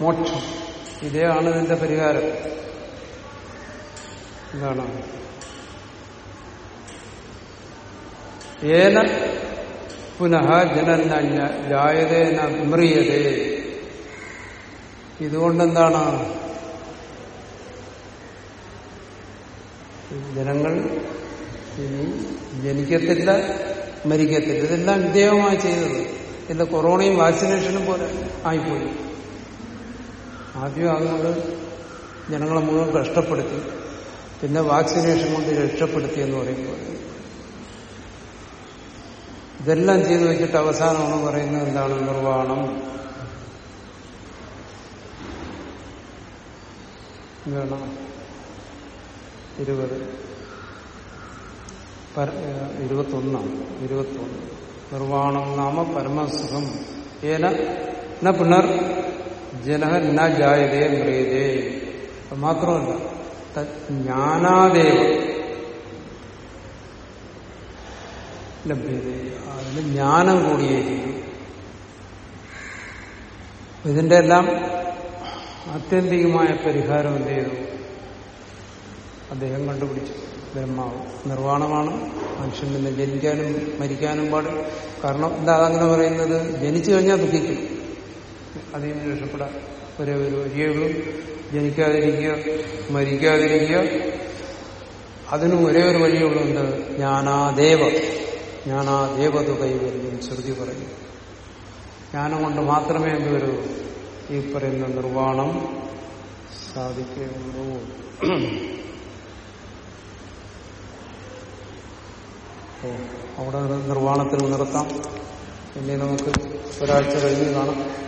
മോക്ഷം. ഇതേയാണ് ഇതിന്റെ പരിഹാരം. എന്താണ് ഏന പുനഃ ജനന്യ ജായതേന വിമറിയതേ ഇതുകൊണ്ടെന്താണ്? ജനങ്ങൾ ഇനി ജനിക്കത്തില്ല മരിക്കത്തില്ല. ഇതെല്ലാം വിധേയമായി ചെയ്തത്. ഇതിന്റെ കൊറോണയും വാക്സിനേഷനും പോലെ ആയിപ്പോയി. ആദ്യം അതുകൊണ്ട് ജനങ്ങളെ മുഴുവൻ കഷ്ടപ്പെടുത്തി പിന്നെ വാക്സിനേഷൻ കൊണ്ട് രക്ഷപ്പെടുത്തി എന്ന് പറയുമ്പോൾ ഇതെല്ലാം ചെയ്തു വെച്ചിട്ട് അവസാനമാണ് പറയുന്നത് എന്താണ്? നിർവാണം. എന്താണ്? ഇരുപത്. ഇരുപത്തൊന്നാണ്. ഇരുപത്തൊന്ന്. നിർവാണം നാമ പരമസുഖം. ഏന ന പുനർ ജനഹ ന ജായതേ മ്രിയതേ. മാത്രമല്ല ജ്ഞാനാദേവ ലഭ്യത. അതിന് ജ്ഞാനം ഇതിന്റെ എല്ലാം ആത്യന്തികമായ പരിഹാരം എന്ത് ചെയ്തു? അദ്ദേഹം കണ്ടുപിടിച്ചു. ബ്രഹ്മാവ്. നിർവാണമാണ് മനുഷ്യൻ പിന്നെ ജനിക്കാനും മരിക്കാനും പാടും കാരണം എന്താ അങ്ങനെ പറയുന്നത് ജനിച്ചു കഴിഞ്ഞാൽ ദുഃഖിക്കും. അതിൽ രക്ഷപ്പെടാൻ ഒരേ ഒരു വഴിയേ ജനിക്കാതിരിക്കുക മരിക്കാതിരിക്കുക. അതിനും ഒരേ ഒരു വഴിയുള്ളൂ എന്ത്? ജ്ഞാനാദേവ. തുകയിൽ കൈവരും ശ്രുതി പറയും ജ്ഞാനം കൊണ്ട് മാത്രമേ എന്ത് വരൂ? ഈ പറയുന്ന നിർവാണം സാധിക്കുകയുള്ളൂ. ഓ, അവിടെ നിർവാണത്തിൽ നിർത്താം. പിന്നെ നമുക്ക് ഒരാഴ്ച കഴിഞ്ഞ് കാണാം.